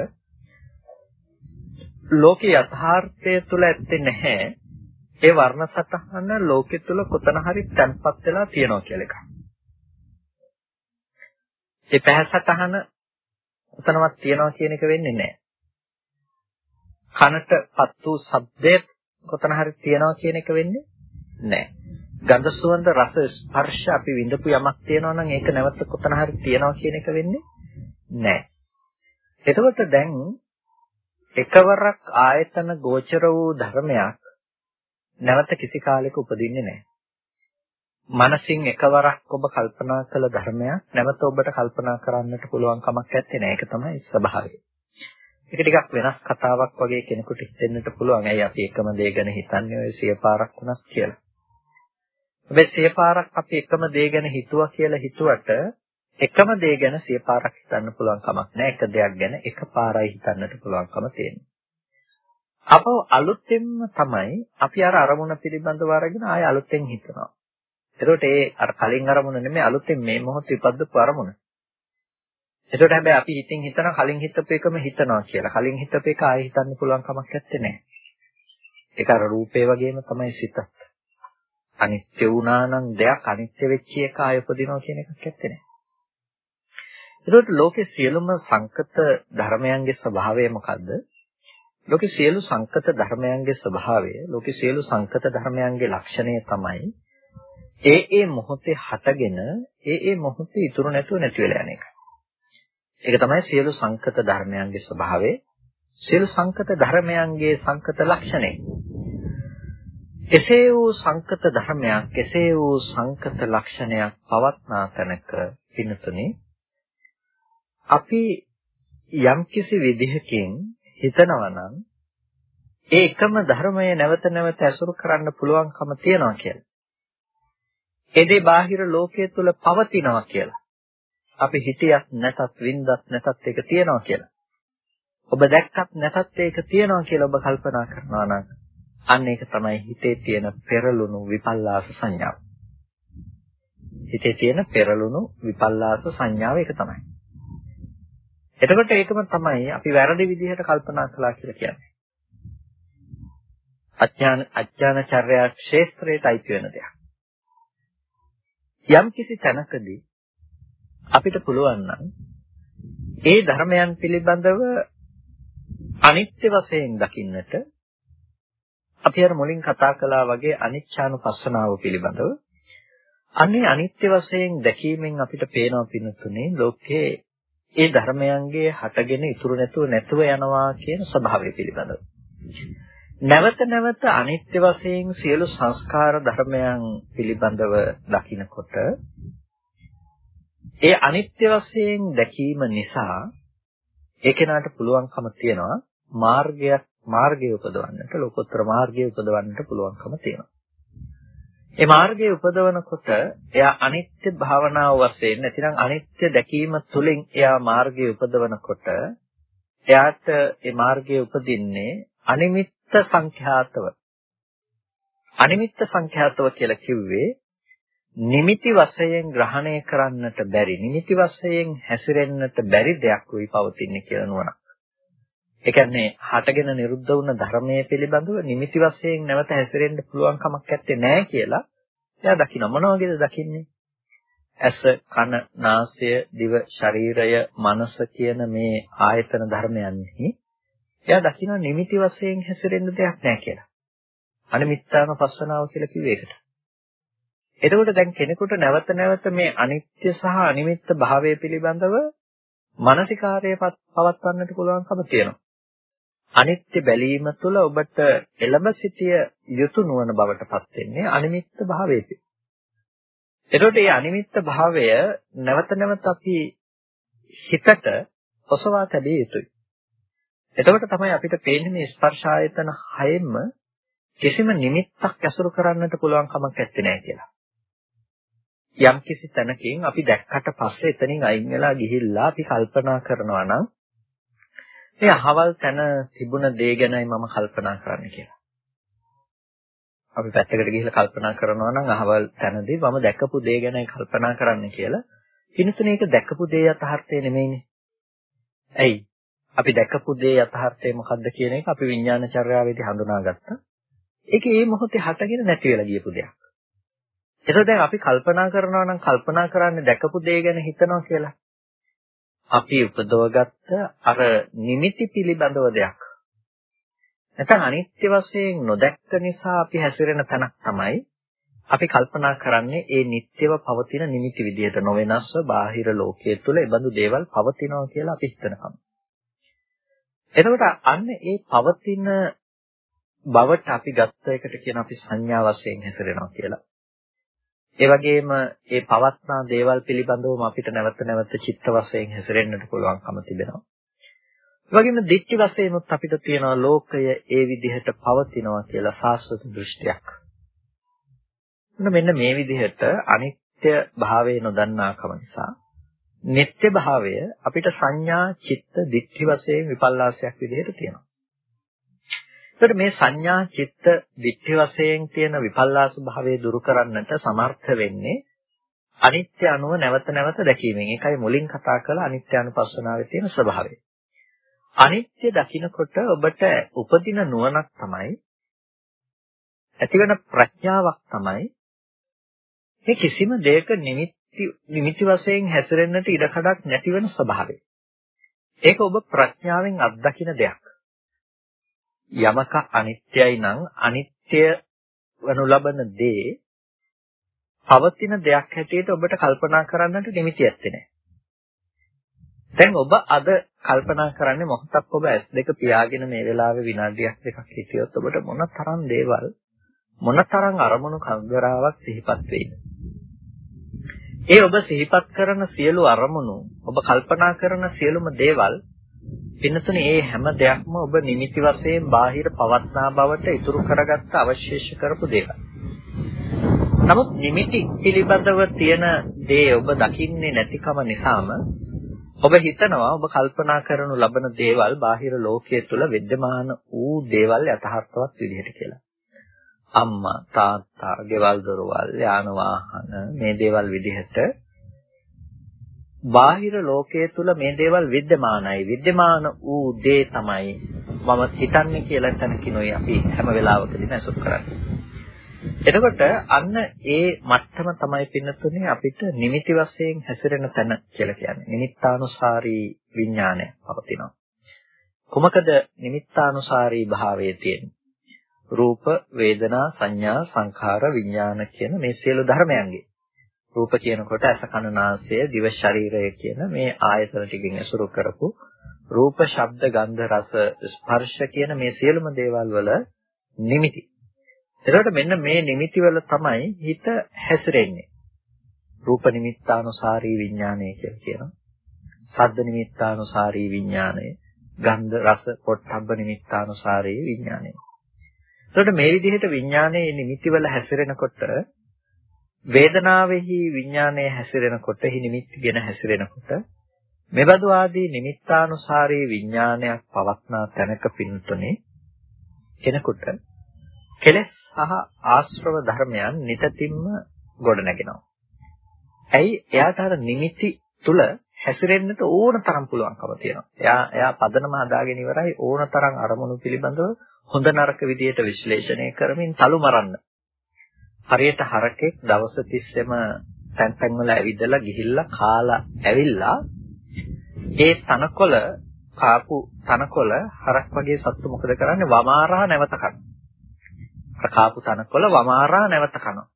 ලෝක යථාර්ථය තුල ඇත්තේ නැහැ. ඒ වර්ණ සතහන ලෝකෙ තුල කොතන හරි තැන්පත් වෙලා තියෙනවා කියලා එකක්. ඒ පැහැ සතහන උතනවත් තියනවා කියන එක වෙන්නේ නැහැ. කනටපත් වූ ශබ්දය කොතන හරි තියනවා කියන එක වෙන්නේ නැහැ. ගන්ධ සුවඳ රස ස්පර්ශ අපි විඳපු යමක් තියෙනවා නම් ඒක නැවත කොතන හරි තියනවා කියන එක වෙන්නේ නැහැ. එතකොට දැන් එකවරක් ආයතන ගෝචර වූ ධර්මයක් නැවත කිසි කාලයක උපදින්නේ නැහැ. මනසින් එකවරක් ඔබ කල්පනා කළ ධර්මයක් නැවත ඔබට කල්පනා කරන්නට පුළුවන් කමක් නැත්තේ නෑ. ඒක තමයි ස්වභාවය. ඒක ටිකක් වෙනස් කතාවක් වගේ කෙනෙකුට හිතෙන්නට පුළුවන්. ඇයි අපි එකම දේ ගැන හිතන්නේ ඔය සිය පාරක් වුණත් කියලා. හැබැයි සිය පාරක් අපි එකම දේ ගැන හිතුවා කියලා හිතුවට එකම දේ ගැන සිය පාරක් හිතන්න පුළුවන් කමක් නෑ. එක දෙයක් ගැන එක පාරයි හිතන්නට පුළුවන්කම තියෙනවා. අපව අලුතෙන්ම තමයි අපි අර අරමුණ පිළිබඳව අරගෙන ආය අලුතෙන් හිතනවා. එතකොට ඒ අර කලින් අරමුණ නෙමෙයි අලුතෙන් මේ මොහොතේ ඉපද්දපු අරමුණ. එතකොට හැබැයි අපි හිතින් හිතන කලින් හිතපු එකම හිතනවා කියලා. කලින් හිතපු එක ආයෙ හිතන්න පුළුවන් කමක් නැත්තේ නෑ. ඒක අර රූපේ වගේම තමයි සිතත්. අනිත්‍ය වුණා නම් දෙයක් අනිත්‍ය වෙච්ච එක ආයෙ උපදිනවා කියන එකක් නැත්තේ නෑ. එතකොට ලෝකේ සියලුම සංකත ධර්මයන්ගේ ස්වභාවය මොකද්ද? ලෝකේ සියලු සංකත ධර්මයන්ගේ ස්වභාවය, ලෝකේ සියලු සංකත ධර්මයන්ගේ ලක්ෂණය තමයි ඒ ඒ මොහොතේ හටගෙන ඒ ඒ මොහොතේ ඉතුරු නැතුව නැති වෙලා යන එක. ඒක තමයි සියලු සංකත ධර්මයන්ගේ ස්වභාවය. සියලු සංකත ධර්මයන්ගේ සංකත ලක්ෂණය. එසේ වූ සංකත ධර්මයක්, එසේ වූ සංකත ලක්ෂණයක් පවත්නා තැනක පින්නතුනේ අපි යම්කිසි විදිහකින් හිතනවා නම් ඒ එකම ධර්මය නැවත නැවත ඇසුරු කරන්න පුළුවන්කම තියනවා කියලා. එදේ බාහිර ලෝකයේ තුල පවතිනවා කියලා. අපි හිතියක් නැතත් වින්දත් නැතත් ඒක තියනවා කියලා. ඔබ දැක්කත් නැතත් ඒක තියනවා කියලා ඔබ කල්පනා කරනවා නම් අන්න ඒක තමයි හිතේ තියෙන පෙරළුණු විපල්ලාස සංඥාව. හිතේ තියෙන පෙරළුණු විපල්ලාස සංඥාව ඒක තමයි. එතකොට ඒකම තමයි අපි වැරදි විදිහට කල්පනා කළා කියලා කියන්නේ. අඥාන අඥානචර්යා ක්ෂේත්‍රයට අයිති වෙන දෙයක්. යම් කිසි තැනකදී අපිට පුළුවන් නම් ඒ ධර්මයන් පිළිබඳව අනිත්‍ය වශයෙන් දකින්නට අපි අර මුලින් කතා කළා වගේ අනිච්චානුපස්සනාව පිළිබඳව අන්නේ අනිත්‍ය වශයෙන් දැකීමෙන් අපිට පේනවා පින්නතුනේ ලෝකයේ ඒ ධර්මයන්ගේ හටගෙන ඉතුරු නැතුව නැතුව යනවා කියන ස්වභාවය පිළිබඳව. නැවත නැවත අනිත්‍ය වශයෙන් සියලු සංස්කාර ධර්මයන් පිළිබඳව දකිනකොට ඒ අනිත්‍ය වශයෙන් දැකීම නිසා ඒ කෙනාට පුළුවන්කම තියනවා මාර්ගයක් මාර්ගය උපදවන්නට ලෝකෝත්තර මාර්ගය උපදවන්නට පුළුවන්කම තියෙනවා. ඒ මාර්ගයේ උපදවනකොට එයා අනිත්‍ය භාවනාව වශයෙන් නැතිනම් අනිත්‍ය දැකීම තුළින් එයා මාර්ගයේ උපදවනකොට එයාට ඒ මාර්ගයේ උපදින්නේ අනිමිත්ත සංඛ්‍යාතව අනිමිත්ත සංඛ්‍යාතව කියලා කිව්වේ නිමිති වශයෙන් ග්‍රහණය කරන්නට බැරි නිමිති වශයෙන් හැසිරෙන්නට බැරි දෙයක් වෙයි පවතින්නේ කියලා නුවණක්. ඒ කියන්නේ හටගෙන නිරුද්ධ වුණ ධර්මයේ පිළිබඳව නිමිති වශයෙන් නැවත හැසිරෙන්න පුළුවන් කමක් නැත්තේ නෑ කියලා එයා දකින්න මොන වගේද දකින්නේ? ඇස, කන, නාසය, දිව, ශරීරය, මනස කියන මේ ආයතන ධර්මයන්හි එයා දකින්න නිමිති වශයෙන් හැසිරෙන්න දෙයක් නෑ කියලා. අනිමිත්තාන පස්සනාව කියලා කිව්වේ ඒකට. එතකොට දැන් කෙනෙකුට නැවත නැවත මේ අනිත්‍ය සහ අනිමිත්ත භාවය පිළිබඳව මානසිකාරය පවත්වන්නට පුළුවන්කම තියෙනවා. අනිත්‍ය බැලීම තුළ ඔබට එළඹ සිටිය යුතු නුවණ බවට පත් වෙන්නේ අනිමිත්ත භාවයේදී. එතකොට මේ අනිමිත්ත භාවය නැවත නැවත අපි හිතට ඔසවා තැබිය යුතුයි. එතකොට තමයි අපිට පේන්නේ මේ ස්පර්ශ ආයතන හයෙම කිසිම නිමිත්තක් ඇසුරු කරන්නට පුළුවන් කමක් නැත්තේ කියලා. යම් කිසි තැනකින් අපි දැක්කට පස්සේ එතනින් අයින් වෙලා ගිහිල්ලා අපි කල්පනා කරනවා නම් මේ අහවල් තැන තිබුණ දේ ගැනයි මම කල්පනා කරන්න කියලා. අපි පැත්තකට ගිහිල්ලා කල්පනා කරනවා නම් අහවල් තැනදී මම දැකපු දේ ගැනයි කල්පනා කරන්න කියලා. කිනුතුනේ ඒක දැකපු දේ යථාර්ථය නෙමෙයිනේ. ඇයි? අපි දැකපු දේ යථාර්ථය මොකද්ද කියන එක අපි විඥාන චර්යාවේදී හඳුනාගත්තා. ඒක ඒ මොහොතේ හටගෙන නැති වෙලා ගියපු දෙයක්. එතකොට දැන් අපි කල්පනා කරනවා නම් කල්පනා කරන්නේ දැකපු දේ ගැන හිතනවා කියලා. අපි උපදවගත්ත අර නිමිති පිළිබඳව දෙයක්. නැත්නම් අනිත්‍ය වශයෙන් නොදැක්ක නිසා අපි හැසිරෙන තැනක් තමයි අපි කල්පනා කරන්නේ ඒ නිට්ටයව පවතින නිමිති විදිහට නොවෙනස්ව බාහිර ලෝකයේ තුල ඒ බඳු දේවල් පවතිනවා කියලා අපි හිතනකම්. එතකොට අන්න ඒ පවතින බවට අපි ගත්ත එකට කියන අපි සංඥා වශයෙන් හැසිරෙනවා කියලා. ඒ වගේම ඒ පවත්නා දේවල් පිළිබඳවම අපිට නැවත නැවත චිත්ත වශයෙන් හැසිරෙන්නට පුළුවන්කම තිබෙනවා. ඒ වගේම දික්ටි වශයෙන්ත් අපිට තියෙනවා ලෝකය ඒ විදිහට පවතිනවා කියලා සාස්වත දෘෂ්ටියක්. මෙන්න මේ විදිහට අනිත්‍ය භාවය නොදන්නාකම නිසා නිත්‍ය භාවය අපිට සංඥා චිත්ත දික්ටි වශයෙන් විපල්ලාසයක් විදිහට තියෙනවා. එතකොට මේ සංඥා චිත්ත දික්ටි වශයෙන් තියෙන විපල්ලාස භාවය දුරු කරන්නට සමර්ථ වෙන්නේ අනිත්‍ය අනුව නැවත නැවත දැකීමෙන්. ඒකයි මුලින් කතා කළ අනිත්‍ය අනුපස්සනාවේ තියෙන ස්වභාවය. අනිත්‍ය දකිනකොට ඔබට උපදින නුවණක් තමයි ඇතිවන ප්‍රඥාවක් තමයි මේ කිසිම දෙයක නිමිති නිමිති වශයෙන් හැසිරෙන්නට ඉඩකඩක් නැති වෙන ස්වභාවය. ඒක ඔබ ප්‍රඥාවෙන් අත්දකින දෙයක්. යමක අනිත්‍යයි නම් අනිත්‍ය වනු ලබන දේ පවතින දෙයක් හැටියට ඔබට කල්පනා කරන්නට නිමිති ඇත්තේ නැහැ. දැන් ඔබ අද කල්පනා කරන්නේ මොහොතක් ඔබ S2 පියාගෙන මේ වෙලාවේ විනාඩියක් දෙකක් හිටියොත් ඔබට මොන තරම් දේවල් මොන තරම් අරමුණු කංගරාවක් සිහිපත් වෙයිද? ඒ ඔබ සිහිපත් කරන සියලු අරමුණු ඔබ කල්පනා කරන සියලුම දේවල් පින්නතුනේ මේ හැම දෙයක්ම ඔබ නිමිති වශයෙන් බාහිර පවත්නා බවට ඉතුරු කරගත්ත අවශේෂ කරපු දේවල්. නමුත් නිමිති පිළිබඳව තියෙන දේ ඔබ දකින්නේ නැතිකම නිසාම ඔබ හිතනවා ඔබ කල්පනා කරනු ලබන දේවල් බාහිර ලෝකයේ තුල विद्यमान වූ දේවල් යථාර්ථවත් විදිහට කියලා. අම්මා තාත්තා ගෙවල් දොරවල් යාන වාහන මේ දේවල් විදිහට බාහිර ලෝකයේ තුල මේ දේවල් विद्यමානයි विद्यමාන වූ දේ තමයි මම හිතන්නේ කියලා තනකිනොයි අපි හැම වෙලාවකදීම අසුර කරන්නේ. එතකොට අන්න ඒ මට්ටම තමයි පින්නතුනේ අපිට නිමිති වශයෙන් හැසිරෙන තැන කියලා කියන්නේ. නිමිත්තානුසාරී විඥානය පවතිනවා කොමකද නිමිත්තානුසාරී භාවයේ තියෙන්නේ? රූප, වේදනා, සංඥා, සංඛාර, විඥාන කියන මේ සියලු ධර්මයන්ගේ රූප කියනකොට අස කන නාසය දිව ශරීරය කියන මේ ආයතන ටිකෙන් ඇසුරු කරපු රූප ශබ්ද ගන්ධ රස ස්පර්ශ කියන මේ සියලුම දේවල් වල නිමිති. එතකොට මෙන්න මේ නිමිති වල තමයි හිත හැසිරෙන්නේ. රූප නිමිත්තානුසාරී විඥානය කියලා කියනවා. සද්ද නිමිත්තානුසාරී විඥානය, ගන්ධ රස පොට්ටබ්බ නිමිත්තානුසාරී විඥානය. එතකොට මේ විදිහට විඥානයේ නිමිතිවල හැසිරෙනකොට වේදනාවෙහි විඥානයේ හැසිරෙනකොට හි නිමිතිගෙන හැසිරෙනකොට මෙබඳු ආදී නිමිත්තානුසාරී විඥානයක් පවත්නා තැනක පින්තුනේ කෙනෙකුට කෙලෙස් සහ ආශ්‍රව ධර්මයන් නිතින්ම ගොඩනගෙනවා. ඇයි එයාට අර නිමිති තුල හැසිරෙන්නට ඕන තරම් පුළුවන්කම තියෙනවා. එයා එයා පදනම හදාගෙන ඉවරයි ඕන තරම් අරමුණු පිළිබඳව හොඳ නරක විදියට විශ්ලේෂණය කරමින් තලු මරන්න. හරියට හරකෙක් දවස් 30ෙම තැන් තැන් වල ඇවිදලා ගිහිල්ලා කාලා ඇවිල්ලා ඒ තනකොළ කාපු තනකොළ හරක් වගේ සත්තු මොකද කරන්නේ වමාරා නැවත කනවා. අර කාපු තනකොළ වමාරා නැවත කනවා.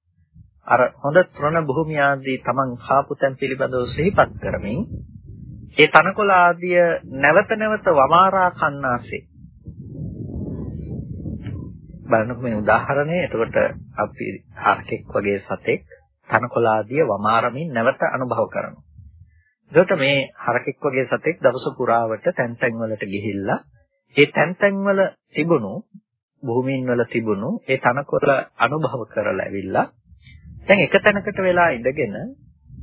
අර හොඳ තෘණ භූමිය ආදී Taman කාපු තැන් පිළිබඳව සිහිපත් කරමින් ඒ තනකොළ ආදිය නැවත නැවත වමාරා කන්නාසේ බලනකොට මේ උදාහරණය. එතකොට අපි හරකෙක් වගේ සතෙක් තනකොළ ආදිය වමාරමින් නැවත අනුභව කරනවා. එතකොට මේ හරකෙක් වගේ සතෙක් දවස පුරාවට තැන් තැන් වලට ගිහිල්ලා ඒ තැන් තැන් වල තිබුණු භූමීන් වල තිබුණු ඒ තනකොළ අනුභව කරලා ඇවිල්ලා දැන් එක තැනකට වෙලා ඉඳගෙන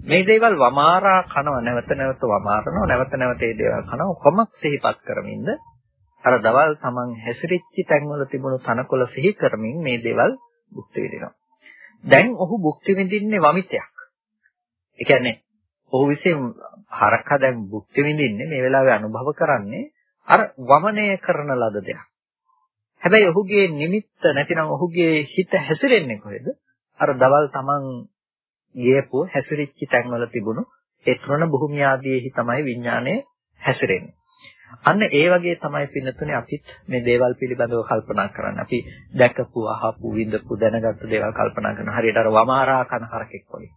මේ දේවල් වමාරා කනව. නැවත නැවත වමාරනවා. නැවත නැවත මේ දේවල් කනව. කොමක් සිහිපත් කරමින්ද අර දවල් තමන් හැසිරිච්ච තැන්වල තිබුණු තනකොළ සිහි කරමින් මේ දේවල් භුක්ති විඳිනවා. දැන් ඔහු භුක්ති විඳින්නේ වමිතයක්. ඒ කියන්නේ ඔහු විසින් හරකා දැන් භුක්ති විඳින්නේ මේ වෙලාවේ අනුභව කරන්නේ අර වමනය කරන ලද දෙයක්. හැබැයි ඔහුගේ නිමිත්ත නැතිනම් ඔහුගේ හිත හැසිරෙන්නේ කොහෙද? අර දවල් Taman ගියපු හැසිරිච්ච තැන්වල තිබුණු ඒ තෘණ භූමිය ආදීෙහි තමයි විඥානය හැසිරෙන්නේ. අන්න ඒ වගේ තමයි පින්නතුනේ අපිත් මේ දේවල් පිළිබඳව කල්පනා කරන්නේ. අපි දැකපු, අහපු, විඳපු, දැනගත්තු දේවල් කල්පනා කරන හරියට අර වමාරා කන හරකෙක් වගේ.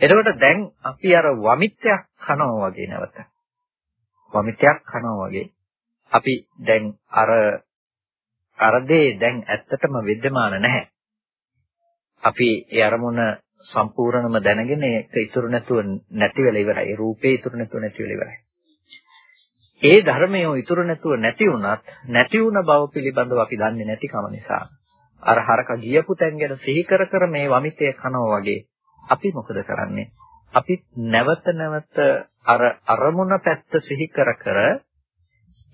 එතකොට දැන් අපි අර වමිත්‍යක් කනවා වගේ නැවත. වමිත්‍යක් කනවා වගේ. අපි දැන් අර අර දේ දැන් ඇත්තටම विद्यमान නැහැ. අපි ඒ අරමුණ සම්පූර්ණම දැනගෙන ඒක ඉතුරු නැතුව නැති වෙලා ඉවරයි. ඒ රූපේ ඉතුරු නැතුව නැති වෙලා ඉවරයි. ඒ ධර්මය ඉතුරු නැතුව නැති වුණත් නැති වුණ බව පිළිබඳව අපි දන්නේ නැතිකම නිසා අර හරක ගියපු තැන් ගැන සිහි කර කර මේ වමිතය කනවා වගේ අපි මොකද කරන්නේ? අපි නැවත නැවත අර අරමුණ පැත්ත සිහි කර කර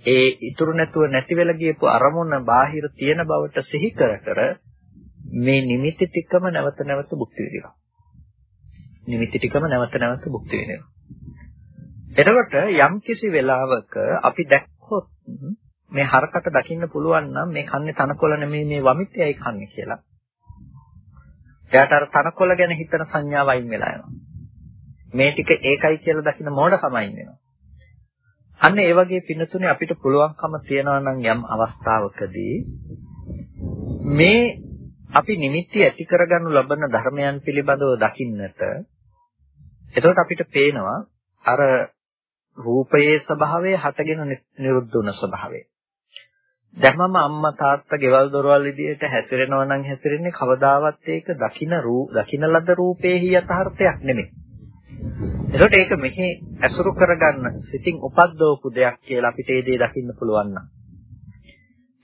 ඒ ඉතුරු නැතුව නැති වෙලා ගියපු අරමුණ බාහිර තියෙන බවට සිහි කර කර මේ නිමිති ටිකම නැවත නැවත භුක්ති විඳිනවා. නිමිති ටිකම නැවත නැවත භුක්ති විඳිනවා. එතකොට යම් කිසි වෙලාවක අපි දැක්කොත් මේ හරකට දකින්න පුළුවන් නම් මේ කන්නේ තනකොළ නෙමෙයි මේ වමිතයයි කන්නේ කියලා. එයාට අර තනකොළ ගැන හිතන සංඥාව අයින් වෙලා යනවා. මේ ටික ඒකයි කියලා දකින්න මෝඩකම අයින් වෙනවා. අන්න ඒ වගේ පින්නතුනේ අපිට පුළුවන්කම තියනවා නම් යම් අවස්ථාවකදී මේ අපි නිමිති ඇති කරගනු ලබන ධර්මයන් පිළිබඳව දකින්නට එතකොට අපිට පේනවා අර රූපයේ ස්වභාවය හටගෙන නිරුද්ධ වුණ ස්වභාවය. දැන් මම අම්මා තාත්තා ගෙවල් දොරවල් විදියට හැසිරෙනවා නම් හැසිරෙන්නේ කවදාවත් ඒක දකින රූ දකින ලද රූපේහි යථාර්ථයක් නෙමෙයි. ඒකට ඒක මෙහි ඇසුරු කරගන්න සිතින් උපද්දවපු දෙයක් කියලා අපිට ඒ දේ දකින්න පුළුවන් නම්.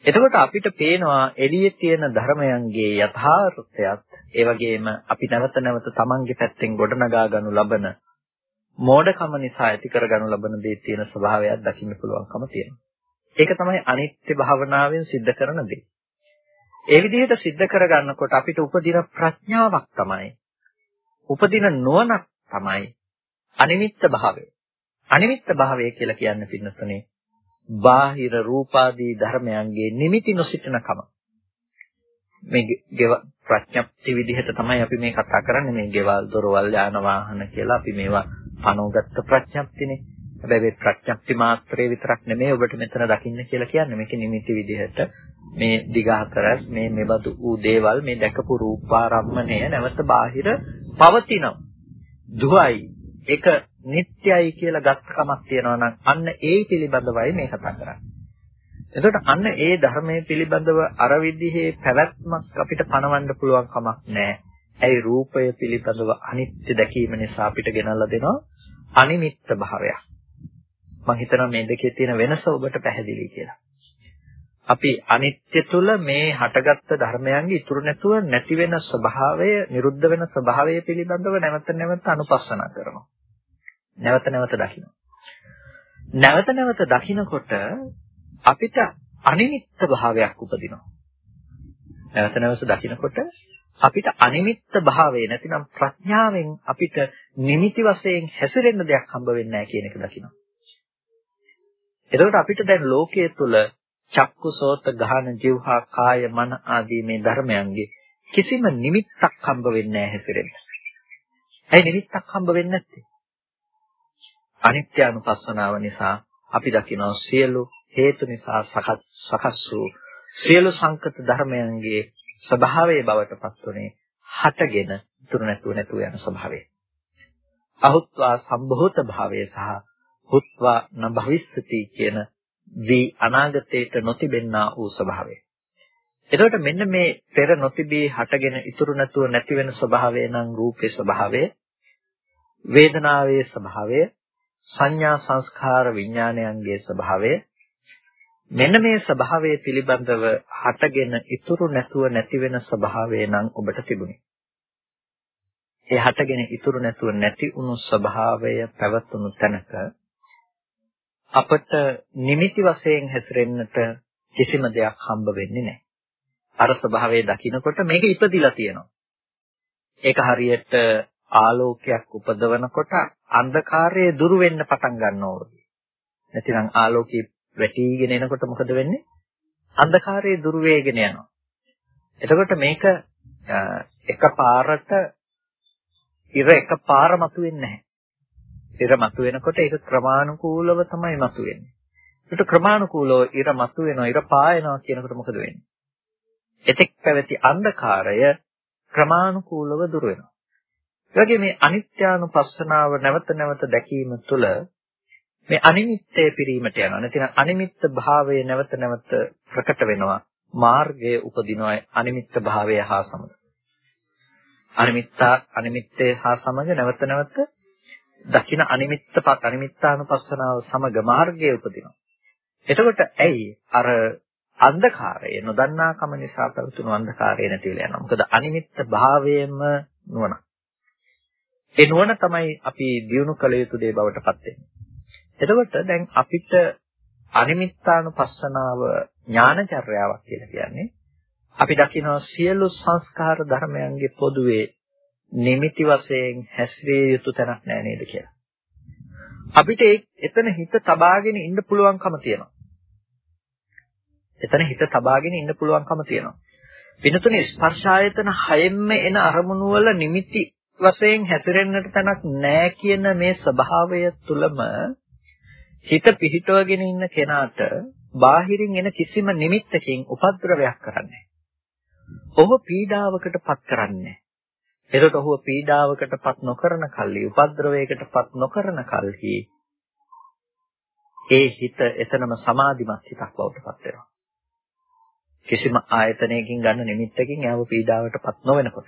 එතකොට අපිට පේනවා එළියේ තියෙන ධර්මයන්ගේ යථාර්ථයත් ඒ වගේම අපි නැවත නැවත Tamange පැත්තෙන් ගොඩනගා ගනු ලබන මෝඩකම නිසා ඇති කරගනු ලබන දේ තියෙන ස්වභාවයක් දකින්න පුළුවන්කම තියෙනවා. ඒක තමයි අනිත්‍ය භාවනාවෙන් සිද්ධ කරන දේ. ඒ විදිහට සිද්ධ කරගන්නකොට අපිට උපදින ප්‍රඥාවක් තමයි උපදින නුවණක් තමයි අනිමිත්ත භාවය. අනිමිත්ත භාවය කියලා කියන්නේ පින්නතනේ බාහිර රූපාදී ධර්මයන්ගේ නිමිති නොසිටනකම. මේ ප්‍රඥප්ති විදිහට තමයි අපි මේ කතා කරන්නේ මේ ගෙවල් දොරවල් යාන වාහන කියලා අපි මේවා පනෝගත්ත ප්‍රඥප්තිනේ. හැබැයි මේ ප්‍රඥප්ති මාත්‍රේ විතරක් නෙමෙයි ඔබට මෙතන දකින්න කියලා කියන්නේ. මේක නිමිති විදිහට මේ දිගහතරස් මේ මෙබඳු වූ දේවල් මේ දැකපු රූපාරම්මණය නැවත බාහිර පවතිනවා. දුවයි. ඒක නිට්ටයයි කියලා ගත්කමක් තියෙනවා නම් අන්න ඒ පිළිබඳවයි මේ කතා කරන්නේ. එතකොට අන්න ඒ ධර්මයේ පිළිබඳව අර විදිහේ පැවැත්මක් අපිට පණවන්න පුළුවන් කමක් නැහැ. ඇයි රූපය පිළිබඳව අනිත්‍ය දැකීම නිසා අපිට ගෙනල්ලා දෙනවා අනිමිත්ත භාවයක්. මම හිතනවා මේ දෙකේ තියෙන වෙනස ඔබට පැහැදිලි කියලා. අපි අනිත්‍ය තුල මේ හටගත්ත ධර්මයන්ගේ ඉතුරු නැතුව නැති වෙන ස්වභාවය, නිරුද්ධ වෙන ස්වභාවය පිළිබඳව නැවත නැවත අනුපස්සනා කරනවා. නැවත නැවත දකිනවා. නැවත නැවත දකිනකොට අපිට අනිමිත්ත භාවයක් උපදිනවා. නැවත නැවත දකිනකොට අපිට අනිමිත්ත භාවය නැතිනම් ප්‍රඥාවෙන් අපිට නිමිති වශයෙන් හැසිරෙන්න දෙයක් හම්බ වෙන්නේ නැහැ කියන එක දකිනවා. එතකොට අපිට දැන් ලෝකයේ තුල චක්කු සෝත ගහන જીවහා කාය මන ආදී මේ ධර්මයන්ගේ කිසිම නිමිත්තක් හම්බ වෙන්නේ නැහැ හැසිරෙන්න. ඇයි නිමිත්තක් හම්බ වෙන්නේ නැත්තේ? අනිත්‍ය අනුපස්සනාව නිසා අපි දකිනවා සියලු හේතු නිසා සකස් වූ සියලු සංකත ධර්මයන්ගේ ස්වභාවයේ බවට පත් උනේ හටගෙන ඉතුරු නැතුව නැතුව යන ස්වභාවය. අහුත්වා සම්භූත භාවය සහ හුත්වා නභවිස්සති කියන වී අනාගතයට නොතිබෙන්නා වූ ස්වභාවය. එතකොට මෙන්න මේ පෙර නොතිබී හටගෙන ඉතුරු නැතුව නැති වෙන ස්වභාවය නම් රූපේ ස්වභාවය වේදනාවේ ස්වභාවය සංඥා සංස්කාර විඥානයන්ගේ ස්වභාවය මෙන්න මේ ස්වභාවය පිළිබඳව හටගෙන ඉතුරු නැතුව නැති වෙන ස්වභාවය නම් ඔබට තිබුණේ. ඒ හටගෙන ඉතුරු නැතුව නැති වුණු ස්වභාවය පැවතුණු තැනක අපට නිමිති වශයෙන් හැසිරෙන්නට කිසිම දෙයක් හම්බ වෙන්නේ නැහැ. අර ස්වභාවය දකිනකොට මේක ඉපදිලා තියෙනවා. ඒක හරියට ආලෝකයක් උපදවනකොට අන්ධකාරය දුරු වෙන්න පටන් ගන්නවා. නැතිනම් ආලෝකයේ වැටිගෙන එනකොට මොකද වෙන්නේ? අන්ධකාරයේ දුර වේගෙන යනවා. එතකොට මේක එකපාරට ඉර එකපාර මතුවෙන්නේ නැහැ. ඉර මතුවෙනකොට ඒක ක්‍රමානුකූලව තමයි මතුවෙන්නේ. ඒකට ක්‍රමානුකූලව ඉර මතුවෙනවා ඉර පායනවා කියනකොට මොකද වෙන්නේ? එතෙක් පැවති අන්ධකාරය ක්‍රමානුකූලව දුර වෙනවා. ඒ වගේ මේ අනිත්‍යානුපස්සනාව නැවත නැවත දැකීම තුළ මේ අනිමිත්තේ පිරීමට යනවා. නැතිනම් අනිමිත්ත භාවය නැවත නැවත ප්‍රකට වෙනවා. මාර්ගයේ උපදිනවා අනිමිත්ත භාවය හා සමග. අනිමිත්තා අනිමිත්තේ හා සමග නැවත නැවත දකින අනිමිත්තපත් අනිමිත්තානුපස්සනාව සමග මාර්ගයේ උපදිනවා. එතකොට ඇයි අර අන්ධකාරය නොදන්නාකම නිසා පැවතුණු අන්ධකාරය නැති වෙලා යනවා. මොකද අනිමිත්ත භාවයෙන්ම නුවණ. ඒ නුවණ තමයි අපි දියුණු කළ යුතු දේ බවට පත් වෙන්නේ. එතකොට දැන් අපිට අනිමිත්තානුපස්සනාව ඥානචර්යාවක් කියලා කියන්නේ අපි දකිනවා සියලු සංස්කාර ධර්මයන්ගේ පොදුවේ නිමිති වශයෙන් හැසිරිය යුතු තැනක් නෑ නේද කියලා. අපිට එතන හිත තබාගෙන ඉන්න පුළුවන්කම තියෙනවා. එතන හිත තබාගෙන ඉන්න පුළුවන්කම තියෙනවා. වෙනතුනේ ස්පර්ශ ආයතන හයෙන්ම එන අරමුණු වල නිමිති වශයෙන් හැසිරෙන්නට තැනක් නැහැ කියන මේ ස්වභාවය තුලම හිත පිහිටවගෙන ඉන්න කෙනාට බාහිරින් එන කිසිම නිමිත්තකින් උපද්‍රවයක් කරන්නේ ඔහු පීඩාවකට පත් කරන්නේ එතකොට ඔහු පීඩාවකට පත් නොකරන කල්හි උපද්‍රවයකට පත් නොකරන කල්හි ඒ හිත එතනම සමාධිමත් හිතක් බවට පත් වෙනවා කිසිම ආයතනයකින් ගන්න නිමිත්තකින් එයාව පීඩාවටපත් නොවෙනකොට.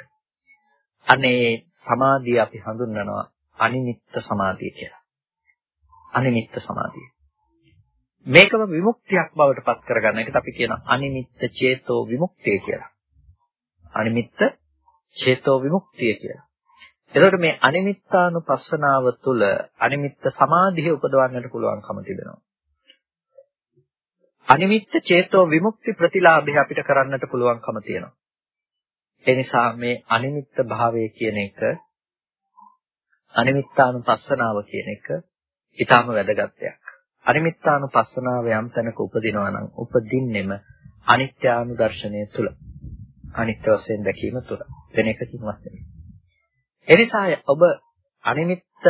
අනේ සමාධිය අපි හඳුන්වනවා අනිමිත්ත සමාධිය කියලා. අනිමිත්ත සමාධිය. මේකම විමුක්තියක් බවට පත් කරගන්න එකට අපි කියන අනිමිත්ත චේතෝ විමුක්තිය කියලා. අනිමිත්ත චේතෝ විමුක්තිය කියලා. එතකොට මේ අනිමිත්තානුපස්සනාව තුළ අනිමිත්ත සමාධිය උපදවන්නට පුළුවන්කම තිබෙනවා. අනිමිත්ත චේතෝ විමුක්ති ප්‍රතිලාභය අපිට කරන්නට පුළුවන්කම තියෙනවා. ඒ නිසා මේ අනිමිත්ත භාවය කියන එක අනිමිත්තානුපස්සනාව කියන එක ඊටාම වැදගත් දෙයක්. අනිමිත්තානුපස්සනාව යම් තැනක උපදිනවා නම් උපදින්නෙම අනිත්‍යානුදර්ශනය තුල. අනිත්‍ය වශයෙන් දැකීම තුල. වෙන එකකින්වත් නෙමෙයි. එනිසා ඔබ අනිමිත්ත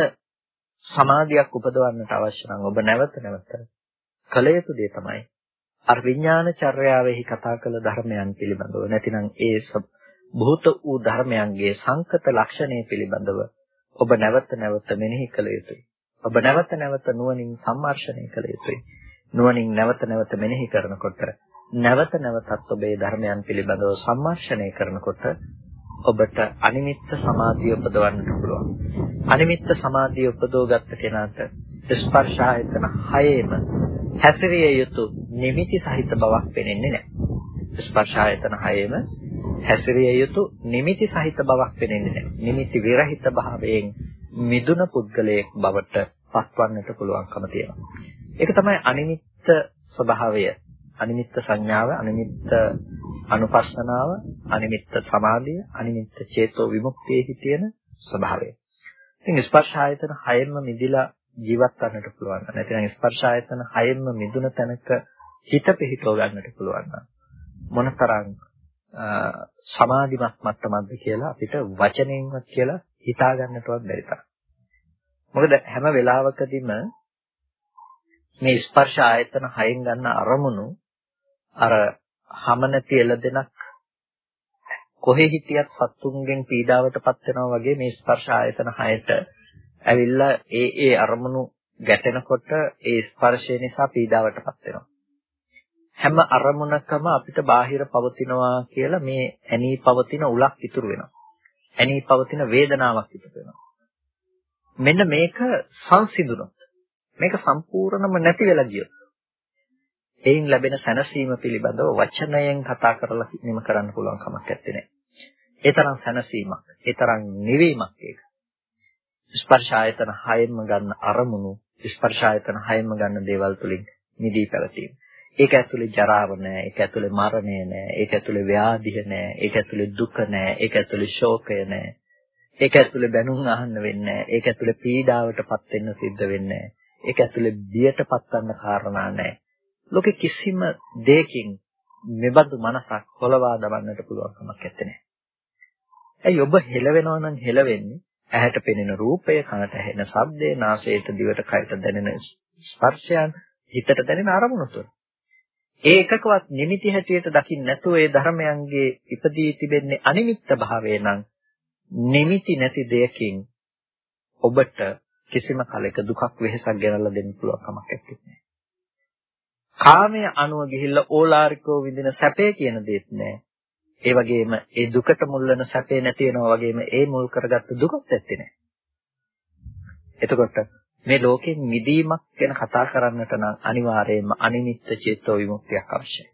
සමාධියක් උපදවන්නට අවශ්‍ය නම් ඔබ නැවත නැවත කළ යුතු දේ තමයි අර විඥාන චර්යාවෙහි කතා කළ ධර්මයන් පිළිබඳව නැතිනම් ඒ භූත වූ ධර්මයන්ගේ සංකත ලක්ෂණය පිළිබඳව ඔබ නැවත නැවත මෙනෙහි කළ යුතුයි. ඔබ නැවත නැවත නුවණින් සම්මර්ෂණය කළ යුතුයි. නුවණින් නැවත නැවත මෙනෙහි කරනකොට නැවත නැවතත් ඔබේ ධර්මයන් පිළිබඳව සම්මර්ෂණය කරනකොට ඔබට අනිමිත්ත සමාධිය උපදවන්නට පුළුවන්. අනිමිත්ත සමාධිය උපදවගත්ත කෙනාට ස්පර්ශ ආයතන හයේම හැසිරිය යුතු නිමිති සහිත බවක් පෙනෙන්නේ නැහැ. ස්පර්ශ ආයතන හයේම හැසිරිය යුතු නිමිති සහිත බවක් පෙනෙන්නේ නැහැ. නිමිති විරහිත භාවයෙන් මිදුන පුද්ගලයෙක් බවට පත්වන්නට පුළුවන්කම තියෙනවා. ඒක තමයි අනිමිත්ත ස්වභාවය. අනිමිත්ත සංඥාව, අනිමිත්ත අනුපස්සනාව, අනිමිත්ත සමාධිය, අනිමිත්ත චේතෝ විමුක්තියේ තියෙන ස්වභාවය. ඉතින් ස්පර්ශ ආයතන හයෙන්ම මිදිලා ජීවත් වන්නට පුළුවන්. නැත්නම් ස්පර්ශ ආයතන හයෙන්ම මිදුන තැනක හිත පිහිටව ගන්නට පුළුවන්. මොනතරම් සමාධිමත් මට්ටමක්ද කියලා අපිට වචනයෙන්වත් කියලා හිතා ගන්නටවත් බැරි තරම්. මොකද හැම වෙලාවකදීම මේ ස්පර්ශ ආයතන හයෙන් ගන්න අරමුණු අර හැම නැති එළදෙනක් කොහේ හිටියත් සත්තුන්ගෙන් පීඩාවටපත් වෙනවා වගේ මේ ස්පර්ශ ආයතන හයට ඇවිල්ලා ඒ ඒ අරමුණු ගැටෙනකොට ඒ ස්පර්ශය නිසා පීඩාවටපත් වෙනවා. හැම අරමුණකම අපිට බාහිර පවතිනවා කියලා මේ ඇනී පවතින උලක් ඉතුරු වෙනවා. ඇනී පවතින වේදනාවක් ඉතුරු වෙනවා. මෙන්න මේක සංසිඳුනොත් මේක සම්පූර්ණම නැති වෙලා ගියොත් එයින් ලැබෙන සැනසීම පිළිබඳව වචනයෙන් කතා කරලා නිම කරන්න පුළුවන් කමක් නැත්තේ. ඒ තරම් සැනසීමක්, ඒ තරම් නිවීමක් ඒක. ස්පර්ශ ආයතන හයෙන්ම ගන්න අරමුණු ස්පර්ශ ආයතන හයෙන්ම ගන්න දේවල් තුලින් නිදී පැවතීම. ඒක ඇතුලේ ජරාව නෑ, ඒක ඇතුලේ මරණය නෑ, ඒක ඇතුලේ ව්‍යාධිය නෑ, ඒක ඇතුලේ දුක නෑ, ඒක ඇතුලේ ශෝකය නෑ. ඒක ඇතුලේ බැනුම් අහන්න වෙන්නේ නෑ, ඒක ඇතුලේ පීඩාවටපත් වෙන්න සිද්ධ වෙන්නේ නෑ. ඒක ඇතුලේ බියටපත් ගන්න කාරණා නෑ. ලෝකෙ කිසිම දෙයකින් මෙබඳු මනසක් හොලවා දමන්නට පුළුවන් කමක් නැත්තේ. ඇයි ඔබ හෙලවෙනවා නම් හෙලවෙන්නේ ඇහැට පෙනෙන රූපය, කනට ඇහෙන ශබ්දය, නාසයට, දිවට, කයට දැනෙන ස්පර්ශයන්, හිතට දැනෙන අරමුණු තුන. ඒ එකකවත් නිමිති හැටියට දකින්න නැතුව ඒ ධර්මයන්ගේ ඉපදී තිබෙන්නේ අනිමිත්ත භාවය නම් නිමිති නැති දෙයකින් ඔබට කිසිම කලක දුකක් වෙහසක් ගෙනල්ලා දෙන්න පුළුවන් කමක් නැත්තේ. කාමයේ අනුව ගිහිල්ලා ඕලාරිකව විඳින සැපේ කියන දෙයක් නෑ. ඒ වගේම ඒ දුකට මුල් වෙන සැපේ නැති වෙනවා වගේම ඒ මුල් කරගත්ත දුකත් නැත්තේ නෑ. එතකොට මේ ලෝකෙන් මිදීමක් ගැන කතා කරන්නට නම් අනිවාර්යයෙන්ම අනිමිත්ත චේතෝ විමුක්තියක් අවශ්‍යයි.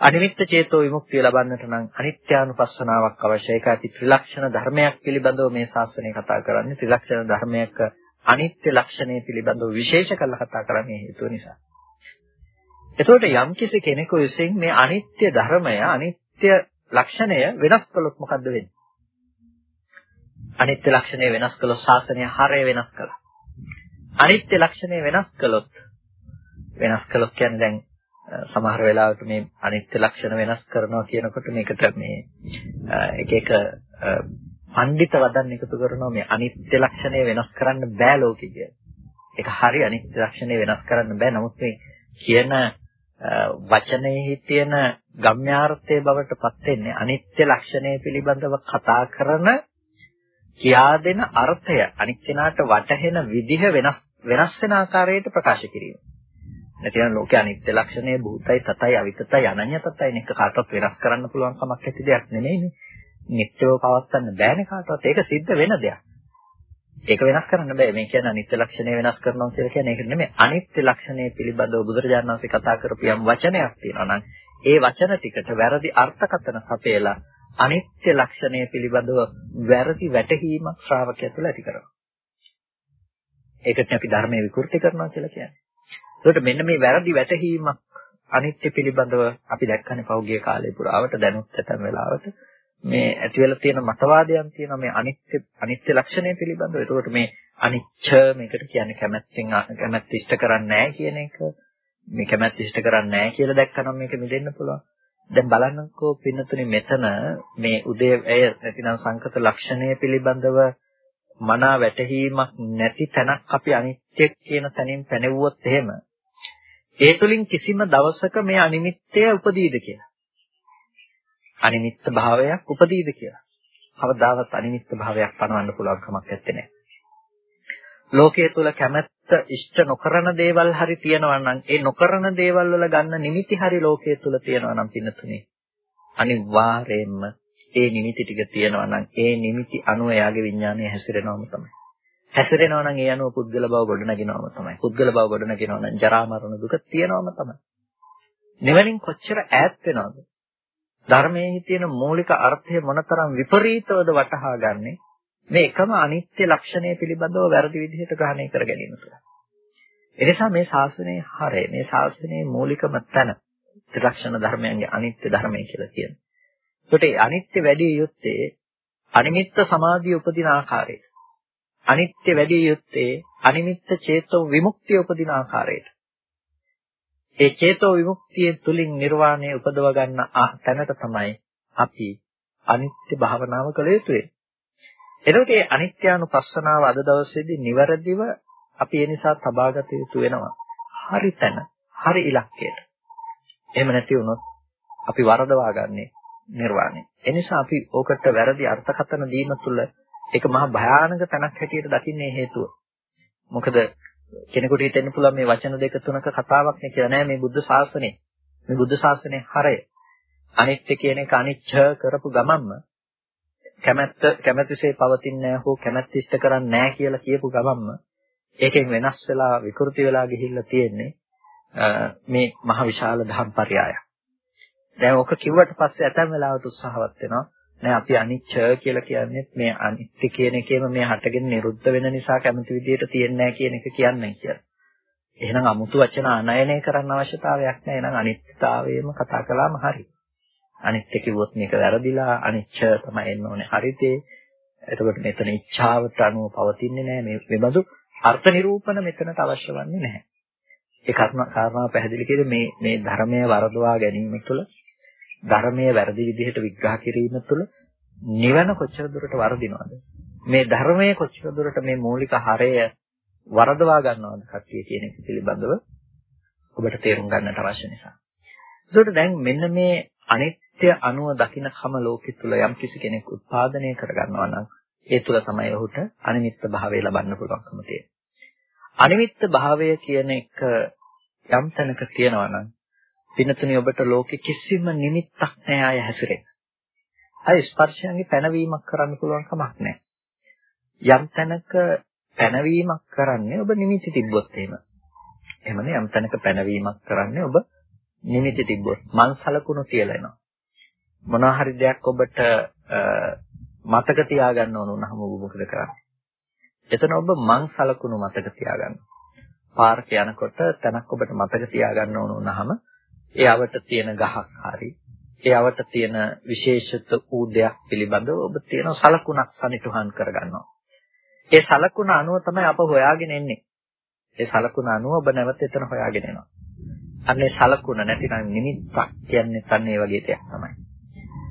අනිමිත්ත චේතෝ විමුක්තිය ලබන්නට නම් අනිත්‍යානුපස්සනාවක් අවශ්‍යයි. ඒක ඇති ත්‍රිලක්ෂණ ධර්මයක් පිළිබඳව මේ ශාස්ත්‍රණය කතා කරන්නේ. ත්‍රිලක්ෂණ ධර්මයක අනිත්‍ය ලක්ෂණය පිළිබඳව විශේෂ කරලා කතා කරන්නේ හේතුව නිසා. එතකොට යම්කිසි කෙනෙකු විසින් මේ අනිත්‍ය ධර්මය අනිත්‍ය ලක්ෂණය වෙනස් කළොත් මොකද්ද වෙන්නේ? අනිත්‍ය ලක්ෂණය වෙනස් කළොත් ශාසනය හරය වෙනස් කළා. අනිත්‍ය ලක්ෂණය වෙනස් කළොත් වෙනස් කළොත් කියන්නේ දැන් සමහර වෙලාවට මේ අනිත්‍ය ලක්ෂණ වෙනස් කරනවා කියනකොට මේකට මේ එක එක පඬිත වදන් එකතු කරනවා මේ අනිත්‍ය ලක්ෂණය වෙනස් කරන්න බෑ ලෝකෙ කියලා. ඒක හරි අනිත්‍ය ලක්ෂණය වෙනස් කරන්න බෑ. නමුත් මේ කියන වචනයේ තියෙන ගම්‍යාර්ථයේ බවට පත් වෙන්නේ අනිත්‍ය ලක්ෂණය පිළිබඳව කතා කරන කියා දෙන අර්ථය අනිත් කෙනාට වටහෙන විදිහ වෙනස් වෙනස් වෙන ආකාරයට ප්‍රකාශ කිරීම. නැතිනම් ලෝකයේ අනිත්‍ය ලක්ෂණය භූතයි තතයි අවිතතයි අනඤ්‍යතතයි නෙක කාටවත් වෙනස් කරන්න පුළුවන් කමක් ඇති දෙයක් නෙමෙයිනේ. නිත්‍යව පවත්වන්න බෑනේ කාටවත්. ඒක සිද්ධ වෙන දෙයක්. ඒක වෙනස් කරන්න බෑ. මේ කියන්නේ අනිත්‍ය ලක්ෂණය වෙනස් කරනවා කියලා කියන්නේ ඒක නෙමෙයි. අනිත්‍ය ලක්ෂණය පිළිබඳව බුදුරජාණන් වහන්සේ කතා කරපු යම් වචනයක් තියෙනවා නම් ඒ වචන ටිකට වැරදි අර්ථකථන සපයලා අනිත්‍ය ලක්ෂණය පිළිබඳව වැරදි වැටහීමක් ශ්‍රාවකයා තුළ ඇති කරනවා. ඒකට අපි ධර්මයේ විකෘති කරනවා කියලා කියන්නේ. ඒකට මෙන්න මේ වැරදි වැටහීමක් අනිත්‍ය පිළිබඳව අපි දැක්කනේ පෞද්ගලික කාලේ පුරාවට දැනුත් ඇතන් වෙලාවට මේ ඇති වෙලා තියෙන මතවාදයන් තියෙනවා මේ අනිත්‍ය අනිත්‍ය ලක්ෂණය පිළිබඳව. ඒකට මේ අනිච්ච මේකට කියන්නේ කැමැත්තෙන් කැමැත්ත ඉෂ්ට කරන්නේ නැහැ කියන එක. මේ කැමැත්ත ඉෂ්ට කරන්නේ නැහැ කියලා දැක්කනම් මේක මිදෙන්න පුළුවන්. දැන් බලන්නකෝ පින්නතුනි මෙතන මේ උදේ ඇය නැතිනම් සංකත ලක්ෂණය පිළිබඳව මනා වැටහීමක් නැති තැනක් අපි අනිත්‍ය කියන තැනින් පැනෙවුවොත් එහෙම ඒ තුලින් කිසිම දවසක මේ අනිමිත්තය උපදීද කියලා. අනිමිත්ත භාවයක් උපදීද කියලා. කවදාවත් අනිමිත්ත භාවයක් පනවන්න පුළුවන් කමක් නැත්තේ. ලෝකයේ තුල කැමැත්ත ඉෂ්ට නොකරන දේවල් හරි තියෙනවා නම් ඒ නොකරන දේවල් වල ගන්න නිමිති හරි ලෝකයේ තුල තියෙනවා නම් පින්නතුනේ අනිවාර්යයෙන්ම ඒ නිමිති ටික තියෙනවා නම් ඒ නිමිති අනුව එයාගේ විඥානය හැසිරෙනවම තමයි. හැසිරෙනවා නම් ඒ අනුව පුද්ගල බව ගොඩනගෙනවම තමයි. පුද්ගල බව ගොඩනගෙනවා නම් ජරා මරණ දුක තියෙනවම තමයි. නිවනින් කොච්චර ඈත් වෙනවද? ධර්මයේ තියෙන මූලික අර්ථය මොනතරම් විපරීතවද වටහා ගන්නේ මේ එකම අනිත්‍ය ලක්ෂණය පිළිබඳව වැරදි විදිහට ග්‍රහණය කර ගැනීම තුළ. එනිසා මේ ශාසනයේ හරය මේ ශාසනයේ මූලිකම තැන ත්‍රිලක්ෂණ ධර්මයන්ගේ අනිත්‍ය ධර්මය කියලා කියනවා. ඒකට අනිත්‍ය වැඩි යුත්තේ අනිමිත්ත සමාධිය උපදින ආකාරයට. අනිත්‍ය වැඩි යුත්තේ අනිමිත්ත චේතෝ විමුක්තිය උපදින ආකාරයට. ඒ චේතෝ විමුක්තිය තුලින් නිර්වාණය උපදව ගන්න තැනට තමයි අපි අනිත්‍ය භාවනාව කළ යුතුයි. එතකොට මේ අනිත්‍යානුපස්සනාව අද දවසේදී નિවරදිව අපි ඒ නිසා තබාගත යුතු වෙනවා. හරි තැන, හරි ඉලක්කයට. එහෙම නැති වුණොත් අපි වරදවා ගන්නේ නිර්වාණය. එනිසා අපි ඕකට වැරදි අර්ථකථන දීම තුළ ඒක මහා භයානක තැනක් හැටියට දකින්නේ හේතුව. මොකද කෙනෙකුට හිතෙන්න පුළුවන් මේ වචන දෙක තුනක කතාවක් නේ කියලා නෑ මේ බුද්ධ ශාසනය. මේ බුද්ධ ශාසනයේ හරය. අනිත්‍ය කියන එක අනිච්ච කරපු ගමන්ම කැමැත්ත කැමැතිසේ පවතින්නේ හෝ කැමැත්ත ඉෂ්ට කරන්නේ නැහැ කියලා කියපු ගමන්ම ඒකෙන් වෙනස් වෙලා විකෘති වෙලා ගිහිල්ලා තියෙන්නේ මේ මහ විශාල ධම්පරයය. දැන් ඔක කිව්වට පස්සේ ඇතැම් වෙලාවට උත්සාහවත් වෙනවා නෑ අපි අනිච්ච කියලා කියන්නේ මේ අනිත්‍ය කියන එකේම මේ හටගෙන නිරුද්ධ වෙන නිසා කැමති විදියට තියෙන්නේ නැහැ කියන එක කියන්නේ කියලා. එහෙනම් 아무තු වචන අනයනය කරන්න අවශ්‍යතාවයක් නැහැ. එහෙනම් අනිත්‍යතාවයම කතා කළාම හරි. අනිත්‍ය කිව්වොත් මේක වැරදිලා අනිච්ච තමයි එන්න ඕනේ හරිතේ. එතකොට මෙතන ඉච්ඡාවට අනුව පවතින්නේ නැහැ මේ මෙබඳු අර්ථ නිරූපණ මෙතනට අවශ්‍ය වන්නේ නැහැ. ඒ කාරණාව පැහැදිලි කෙරේ මේ මේ ධර්මය වරදවා ගැනීම තුළ ධර්මයේ වැරදි විදිහට විග්‍රහ කිරීම තුළ නිවන කොච්චර දුරට වරදිනවද? මේ ධර්මයේ කොච්චර දුරට මේ මූලික හරය වරදවා ගන්නවද කට්ටිය කියන එක පිළිබඳව ඔබට තේරුම් ගන්නට අවශ්‍ය නිසා. ඒකට දැන් මෙන්න මේ අනිත්‍ය අනුව දකින්න කම ලෝකෙ තුල යම් කිසි කෙනෙක් උත්පාදනය කරගන්නවා නම් ඒ තුල තමයි ඔහුට අනිමිත්ත භාවය ලබන්න පුළුවන්කම තියෙන්නේ. අනිමිත්ත භාවය කියන එක යම් තැනක තියෙනවා නම් පිනතුනි ඔබට ලෝකෙ කිසිම නිමිත්තක් නැහැ ආය හැසිරෙන්න. අය ස්පර්ශයන්ගේ පැනවීමක් කරන්න පුළුවන් කමක් නැහැ. යම් තැනක පැනවීමක් කරන්නේ ඔබ නිමිති තිබ්බොත් එහෙම. එහෙමනේ යම් තැනක පැනවීමක් කරන්නේ ඔබ නිමිති තිබ්බොත් මං සලකුණු කියලා එනවා. මොනවා හරි දෙයක් ඔබට මතක තියාගන්න ඕන වුණාම ඔබ මොකද කරන්නේ? එතන ඔබ මං සලකුණු මතක තියාගන්න. පාර්ක යනකොට තැනක් ඔබට මතක තියාගන්න ඕන වුණාම එයාවට තියෙන ගහක් හරි එයාවට තියෙන විශේෂිත වූ දෙයක් පිළිබඳව ඔබ තියෙන සලකුණක් සනිටුහන් කරගන්නවා. ඒ සලකුණ අනුව තමයි අප හොයාගෙන එන්නේ. ඒ සලකුණ අනුව ඔබ නැවත එතන හොයාගෙන එනවා. අන්නේ සලකුණ නැතිනම් නිමිත්තක් කියන්නේ තන්නේ ඒ වගේ දෙයක් තමයි.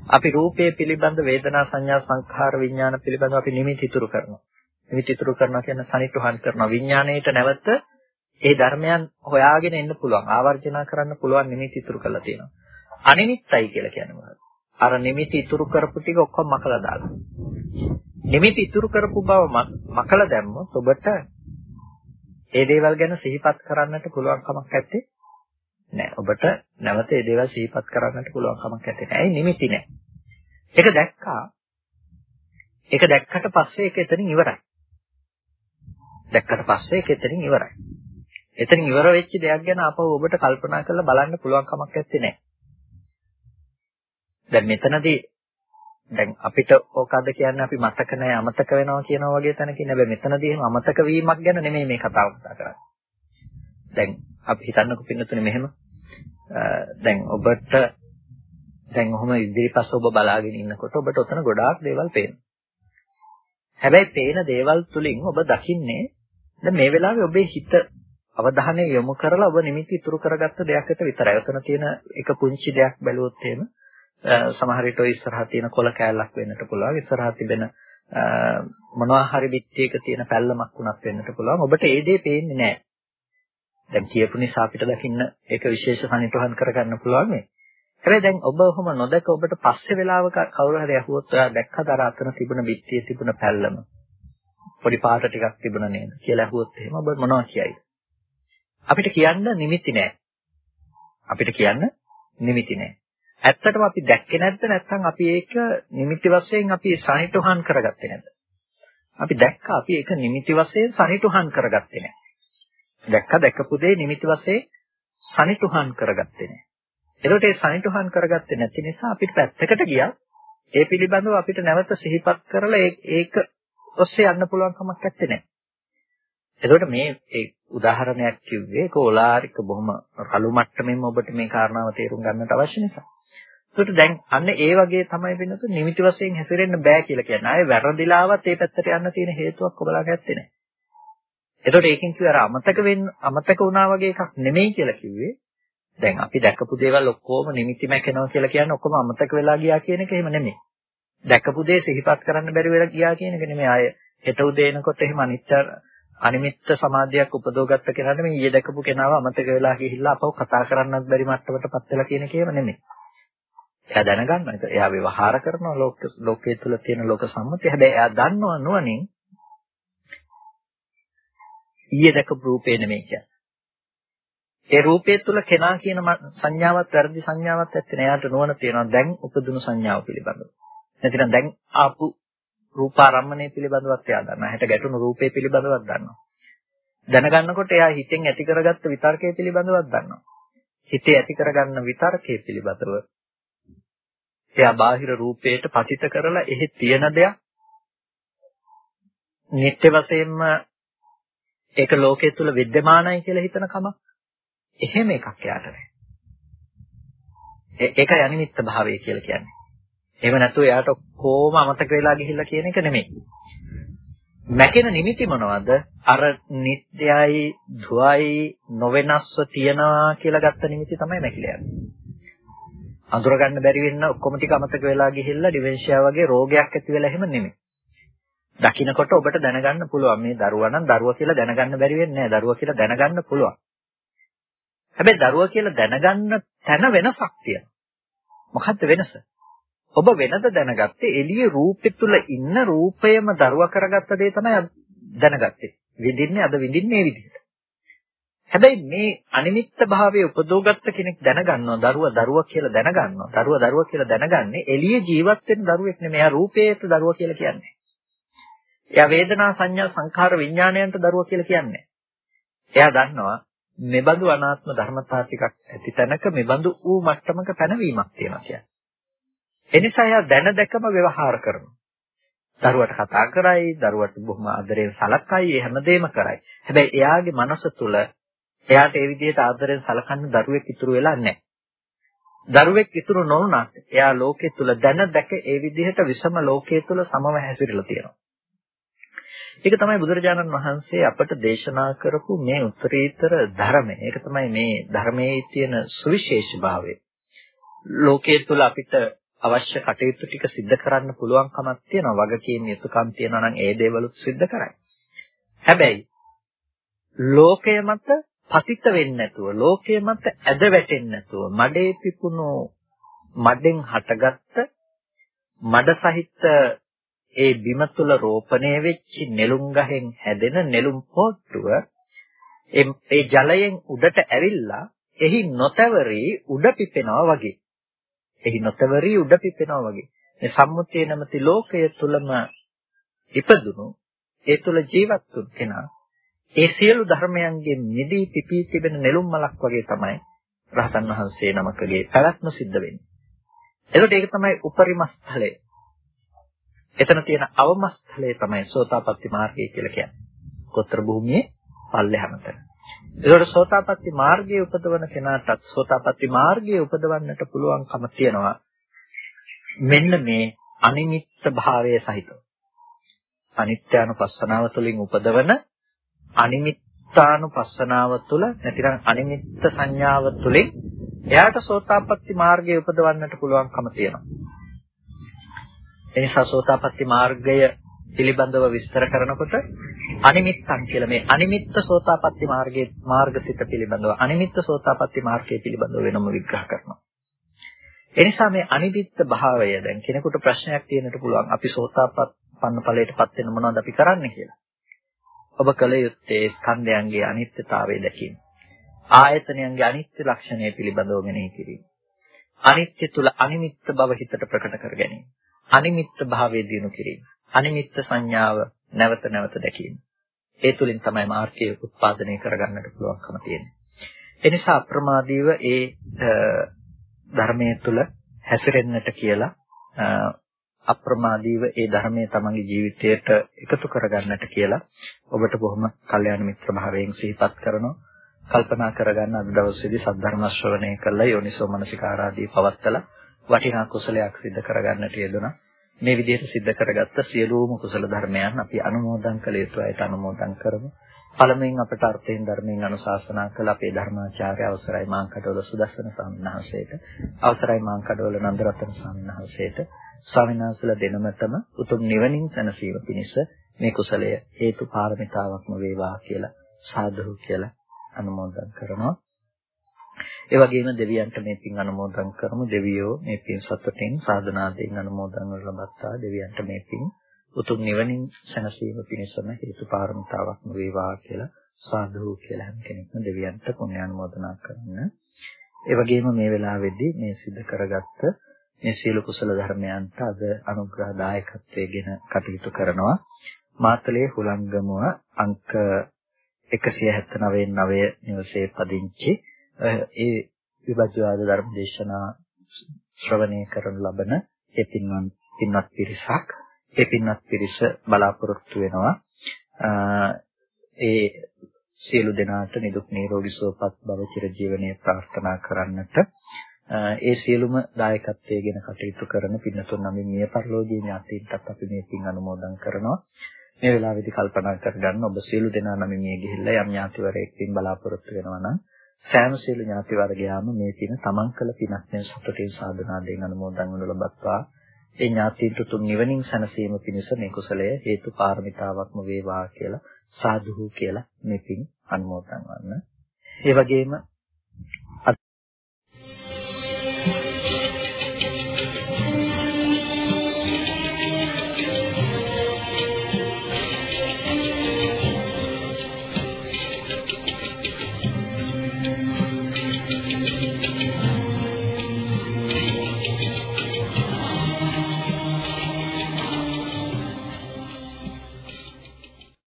අපි රූපයේ පිළිබඳ වේදනා සංඥා සංඛාර විඥාන පිළිබඳව අපි නිමිති ඉතුරු කරනවා. නිමිති ඉතුරු කරනවා කියන්නේ සනිටුහන් කරනවා. විඥාණයට නැවත ඒ ධර්මයන් හොයාගෙන එන්න පුළුවන්. ආවර්ජනා කරන්න පුළුවන් නිමිති ඉතුරු කරලා තියෙනවා. අනිමිත්තයි කියලා කියන්නේ මොකක්ද? අර නිමිති ඉතුරු කරපු ටික ඔක්කොම මකලා දාලා. නිමිති ඉතුරු කරපු බව මකලා දැම්මොත් ඔබට ඒ දේවල් ගැන සිහිපත් කරන්නට පුළුවන් කමක් නැත්තේ නෑ. ඔබට නැවත ඒ දේවල් සිහිපත් කරන්නට පුළුවන් කමක් නැත්තේ නෑ. ඒ නිමිති නෑ. ඒක දැක්කා. ඒක දැක්කට පස්සේ ඒක එතනින් ඉවරයි. දැක්කට පස්සේ ඒක එතනින් ඉවරයි. එතනින් ඉවර වෙච්ච දෙයක් ගැන අපව ඔබට කල්පනා කරලා බලන්න පුළුවන් කමක් නැත්තේ නෑ. දැන් මෙතනදී දැන් අපිට ඕකද කියන්නේ අපි මතක නැහැ අමතක වෙනවා කියනවා වගේ තැනකින් හැබැයි මෙතනදී එහෙම අමතක වීමක් ගැන නෙමෙයි මේ කතාව කතා කරන්නේ. දැන් අපි හිතන්නකෝ පින්නතුනේ මෙහෙම දැන් ඔබට දැන් ඔහොම ඉදිරිපස්ස ඔබ බලාගෙන ඉන්නකොට ඔබට ඔතන ගොඩාක් දේවල් පේනවා. හැබැයි පේන දේවල් තුලින් ඔබ දකින්නේ දැන් මේ වෙලාවේ ඔබේ හිත අවධානය යොමු කරලා ඔබ නිමිති ඉතුරු කරගත්ත දෙයකට විතරයි. ඔතන තියෙන එක පුංචි දෙයක් බැලුවොත් එහෙම සමහර විට ඔය ඉස්සරහා තියෙන කොළ කෑල්ලක් වෙන්නට පුළුවන්. ඉස්සරහා තිබෙන මොනවා හරි පිටියක තියෙන පැල්ලමක් වුණත් වෙන්නට පුළුවන්. ඔබට ඒ දේ පේන්නේ නැහැ. දැන් කියපු නිසා අපිට දකින්න ඒක විශේෂ සනිටුහන් කරගන්න පුළුවන් මේ. හැබැයි දැන් ඔබ ඔහොම නොදක ඔබට පස්සේ වෙලාවක කවුරු හරි අහුවොත් ඔයා දැක්කද අර අතන තිබුණ පිටියේ තිබුණ පැල්ලම? පොඩි පාට ටිකක් තිබුණා නේද කියලා අහුවොත් එහෙම ඔබ මොනවා කියයිද? අපිට කියන්න නිමිති නැහැ. අපිට කියන්න නිමිති නැහැ. ඇත්තටම අපි දැක්කේ නැද්ද නැත්නම් අපි ඒක නිමිති වශයෙන් අපි සනිටුහන් කරගත්තේ නැද්ද? අපි දැක්ක අපි ඒක නිමිති වශයෙන් සනිටුහන් කරගත්තේ නැහැ. දැක්ක දැකපු දේ නිමිති වශයෙන් සනිටුහන් කරගත්තේ නැහැ. එතකොට ඒ සනිටුහන් කරගත්තේ නැති නිසා අපිට පැත්තකට ගියා. ඒ පිළිබඳව අපිට නැවත සිහිපත් කරලා ඒක ඔස්සේ යන්න පුළුවන් කමක් නැත්තේ. එතකොට මේ ඒ උදාහරණයක් කිව්වේ ඒක ඕලාරික බොහොම කළු මට්ටමින්ම ඔබට මේ කාරණාව තේරුම් ගන්නට අවශ්‍ය නිසා. ඒකට දැන් අන්න ඒ වගේ තමයි වෙනතු නිමිති වශයෙන් හැසිරෙන්න බෑ කියලා කියන්නේ. ආයේ වැරදිලාවත් ඒ පැත්තට යන්න තියෙන හේතුවක් ඔබලා ගැත්තේ නැහැ. එතකොට ඒකෙන් කිව්ව අර අමතක වෙන්න අමතක වුණා වගේ එකක් නෙමෙයි කියලා කිව්වේ. දැන් අපි දැකපු දේවල් ඔක්කොම නිමිති මැකෙනවා කියලා කියන්නේ ඔක්කොම අමතක වෙලා ගියා කියන එක එහෙම නෙමෙයි. දැකපු දේ සිහිපත් කරන්න බැරි වෙලා ගියා කියන එක නෙමෙයි. ආයේ හෙට උදේ එනකොට එහෙම අනිත්‍ය අනිමිත්ත සමාධියක් උපදවගත්ත කෙනාට මේ ඊයේ දැකපු කෙනාව අමතක වෙලා ගිහිල්ලා අපව කතා කරන්නත් බැරි මට්ටමටපත් වෙලා කියන එක එහෙම නෙමෙයි. එයා දැනගන්නවා. ඒක එයා ව්‍යවහාර කරනවා ලෝක ලෝකයේ තුල තියෙන ලෝක සම්මතිය. හැබැයි එයා දන්නවා නුවණින් ඊයේ දැකපු රූපේ නෙමෙයි කියන්නේ. ඒ රූපයේ තුල කෙනා කියන සංඥාවක් වැරදි සංඥාවක් ඇත්තේ නෑ. එයාට නුවණ තියෙනවා දැන් උපදුණු සංඥාව පිළිබඳව. නැතිනම් දැන් ආපු රූපාරම්මණය පිළිබඳවත් එයා දන්නවා. හැට ගැටුණු රූපේ පිළිබඳවත් දන්නවා. දැනගන්නකොට එයා හිතෙන් ඇති කරගත්ත විතර්කයේ පිළිබඳවත් දන්නවා. හිතේ ඇති කරගන්න විතර්කයේ පිළිබඳව එයා බාහිර රූපයට පතිත කරලා එහි තියෙන දෙයක් නිත්‍ය වශයෙන්ම ඒක ලෝකයේ තුල विद्यමානයි කියලා හිතන කමක්. එහෙම එකක් යාට නැහැ. ඒක යනිමිත්ත භාවය කියලා කියන්නේ. එහෙම නැතුව එයාට කොහොම අමතක වෙලා ගිහිල්ලා කියන එක නෙමෙයි. නැකෙන නිමිති මොනවද? අර නිත්‍යයි, ධුවයි, නොවෙනස්ව තියනවා කියලා ගත්ත නිමිති තමයි මැකිලා යන්නේ. අඳුර ගන්න බැරි වෙන්න ඔක්කොම ටික අමතක වෙලා ගිහිල්ලා ඩිමෙන්ෂියා වගේ රෝගයක් ඇති වෙලා එහෙම නෙමෙයි. දකින්නකොට ඔබට දැනගන්න පුළුවන් මේ දරුවා නම් දරුවා කියලා දැනගන්න බැරි වෙන්නේ නැහැ. දරුවා කියලා දැනගන්න පුළුවන්. හැබැයි දරුවා කියලා දැනගන්න තැන වෙනසක් තියෙනවා. මොකද්ද වෙනස? ඔබ වෙනද දැනගත්තේ එළියේ රූපෙ තුල ඉන්න රූපයම දරුවා කරගත්ත දේ තමයි දැනගත්තේ. විඳින්නේ අද විඳින්නේ මේ විදිහට. හැබැයි මේ අනිමිත්ත භාවයේ උපදෝගත්ත කෙනෙක් දැනගන්නවා දරුවා දරුවා කියලා දැනගන්නවා. දරුවා දරුවා කියලා දැනගන්නේ එළියේ ජීවත් වෙන දරුවෙක් නෙමෙයි. එයා රූපේට දරුවා කියලා කියන්නේ. එයා වේදනා සංඥා සංඛාර විඥාණයන්ට දරුවා කියලා කියන්නේ. එයා දන්නවා මෙබඳු අනාත්ම ධර්මතා ටිකක් ඇති තැනක මෙබඳු ඌ මට්ටමක පැනවීමක් තියෙනවා කියන්නේ. එනිසා එයා දැන දැකම ව්‍යවහාර කරනවා. දරුවට කතා කරයි, දරුවට බොහොම ආදරෙන් සලකයි, ඒ හැමදේම කරයි. හැබැයි එයාගේ මනස තුල එයාට ඒ විදිහට ආදරෙන් සලකන්න දරුවෙක් ඉතුරු වෙලා නැහැ. දරුවෙක් ඉතුරු නොවුනත් එයා ලෝකයේ තුල දැන දැක ඒ විදිහට විසම ලෝකයේ තුල සමව හැසිරෙලා තියෙනවා. ඒක තමයි බුදුරජාණන් වහන්සේ අපට දේශනා කරපු මේ උත්තරීතර ධර්මය. ඒක තමයි මේ ධර්මයේ තියෙන සුවිශේෂභාවය. ලෝකයේ තුල අපිට අවශ්‍ය කටයුතු ටික සිද්ධ කරන්න පුළුවන්කමක් තියෙනවා. වගකීම් යුතුයකම් තියෙනවා නම් ඒ දේවලුත් සිද්ධ කරයි. හැබැයි ලෝකය මත පතිත වෙන්නේ නැතුව, ලෝකය මත ඇද වැටෙන්නේ නැතුව, මඩේ පිපුණු මඩෙන් හටගත්ත මඩ සහිත ඒ බිම තුල රෝපණය වෙච්ච නෙළුම් ගහෙන් හැදෙන නෙළුම් පොට්ටුව ඒ ජලයෙන් උඩට ඇවිල්ලා එහි නොතවරි උඩ පිපෙනවා වගේ. එහි නොතවරි උඩ පිපෙනවා වගේ. මේ සම්මුතිය නැමැති ලෝකය තුලම ඉපදුණු ඒ තුල ජීවත් වුන් කෙනා ඒ සියලු ධර්මයන්ගෙන් නිදී පිපී තිබෙන නෙළුම් මලක් වගේ තමයි රහතන් වහන්සේ නමකගේ පැවැත්ම සිද්ධ වෙන්නේ. එතකොට ඒක තමයි උපරිම ස්ථලය. එතන තියෙන අවම ස්ථලය තමයි සෝතාපට්ටි මාර්ගය කියලා කියන්නේ. කොතර භූමියේ පල්ලෙහාමත. ඒකට සෝතාපට්ටි මාර්ගයේ උපදවන කෙනාටත් සෝතාපට්ටි මාර්ගයේ උපදවන්නට පුළුවන්කම තියෙනවා. මෙන්න මේ අනිමිත්ත භාවයේ සහිතව. අනිත්‍යානුපස්සනාව තුළින් උපදවන අනිමිත්තානුපස්සනාව තුළ නැතිනම් අනිමිත්ත සංඥාව තුළින් එයාට සෝතාපට්ටි මාර්ගයේ උපදවන්නට පුළුවන්කම තියෙනවා. එනිසා සෝතාපට්ටි මාර්ගය පිළිබඳව විස්තර කරනකොට අනිමිත්තන් කියලා මේ අනිමිත්ත සෝතාපට්ටි මාර්ගයේ මාර්ගසිත පිළිබඳව අනිමිත්ත සෝතාපට්ටි මාර්ගය පිළිබඳව වෙනම විග්‍රහ කරනවා. එනිසා මේ අනිමිත්ත භාවය දැන් කෙනෙකුට ප්‍රශ්නයක් තියෙන්නට පුළුවන් අපි සෝතාපන්න ඵලයටපත් වෙන මොනවද අපි කරන්න කියලා. ඔබ කල යුත්තේ ස්කන්ධයන්ගේ අනිත්‍යතාවය දැකීම. ආයතනයන්ගේ අනිත්‍ය ලක්ෂණය පිළිබඳව මෙනෙහි කිරීම. අනිත්‍ය තුල අනිමිත්ත බව හිතට ප්‍රකට කර ගැනීම. අනිමිත්ත භාවයේ දිනු කිරීම. අනිමිත්ත සංඥාව නැවත නැවත දැකීම. ඒ තුලින් තමයි මාර්ගය උත්පාදනය කරගන්නට පුළුවන්කම තියෙන්නේ. එනිසා අප්‍රමාදීව ඒ ධර්මයේ තුල හැසිරෙන්නට කියලා අප්‍රමාදීව ඒ ධර්මයේ තමන්ගේ ජීවිතයට එකතු කරගන්නට කියලා ඔබට බොහොම කල්යාණ මිත්‍ර භාවයෙන් සිහිපත් කරනවා. කල්පනා කරගන්න අද දවසේදී සද්ධර්ම ශ්‍රවණය කළා යෝනිසෝ මනසිකාරාදී පවත්තලා වටිනා කුසලයක් සිද්ධ කරගන්නට යෙදුණා. මේ විදිහට සිද්ධ කරගත්ත සියලුම කුසල ධර්මයන් අපි අනුමෝදන් කළ යුතුයි අනුමෝදන් කරමු. පළමුවෙන් අපට අර්ථයෙන් ධර්මයෙන් අනුශාසනා කළ අපේ ධර්මාචාර්ය අවසරයි මාංකඩවල සුදස්සන ස්වාමීන් වහන්සේට අවසරයි මාංකඩවල නන්දරතන ස්වාමීන් වහන්සේට ස්වාමීන් වහන්සේලා දෙනමතම උතුම් නිවනින් සැනසීම පිණිස මේ කුසලය හේතු පාරමිතාවක්ම වේවා කියලා සාදු කියලා අනුමෝදන් කරනවා. ඒ වගේම දෙවියන්ට මේ පින් අනුමෝදන් කරමු. දෙවියෝ මේ පින් සතුටින් සාධනාදීන් අනුමෝදන් ලබත්තා දෙවියන්ට මේ පින් උතුම් නිවනින් සැනසීම පිණිසම හේතු පාරමිතාවක්ම වේවා කියලා සාදු කියලා හැම කෙනෙක්ම දෙවියන්ට පුණ්‍ය අනුමෝදනා කරන්න. ඒ වගේම මේ වෙලාවේදී මේ සිද්ධ කරගත්ත මේ සීල කුසල ධර්මයන්ට අද අනුග්‍රහ දායකත්වයෙන් කටයුතු කරනවා. මාතලේ හුලංගමුව අංක 179 9 නිවසේ පදිංචි ඒ විභජ්‍යවාද ධර්ම දේශනා ශ්‍රවණය කරන ලබන ඒ පින්වත් පින්වත් පිරිසක් ඒ පින්වත් පිරිස බලාපොරොත්තු වෙනවා. ඒ සියලු දෙනාට නිදුක් නිරෝගී සුවපත් භව චිර ජීවනයේ ප්‍රාර්ථනා කරන්නට ඒ සියලුම දායකත්වයේ ගැන කටයුතු කරන පින්නතුන් නම් මිය පරලෝකීය ඥාතීන්ටත් අපි මේ පින් අනුමෝදන් කරනවා. මේ වෙලාවේදී කල්පනා කරගන්න ඔබ සියලු දෙනා නම් මේ ගිහිල්ලා යම් ඥාතිවරයෙක්ින් බලාපොරොත්තු වෙනවා නම් සෑම සියලු ඥාති වර්ගයාම මේ පින තමන් කළ පිනක් නේ සතුටින් සාධනාවෙන් අනුමෝදන් වනු ලබත්වා ඒ ඥාතීන්ට තුන් නිවනින් සැනසීම පිණිස මේ කුසලය හේතු පාරමිතාවක්ම වේවා කියලා සාදුහු කියලා මේ පින් අනුමෝදන් වන්න. ඒ වගේම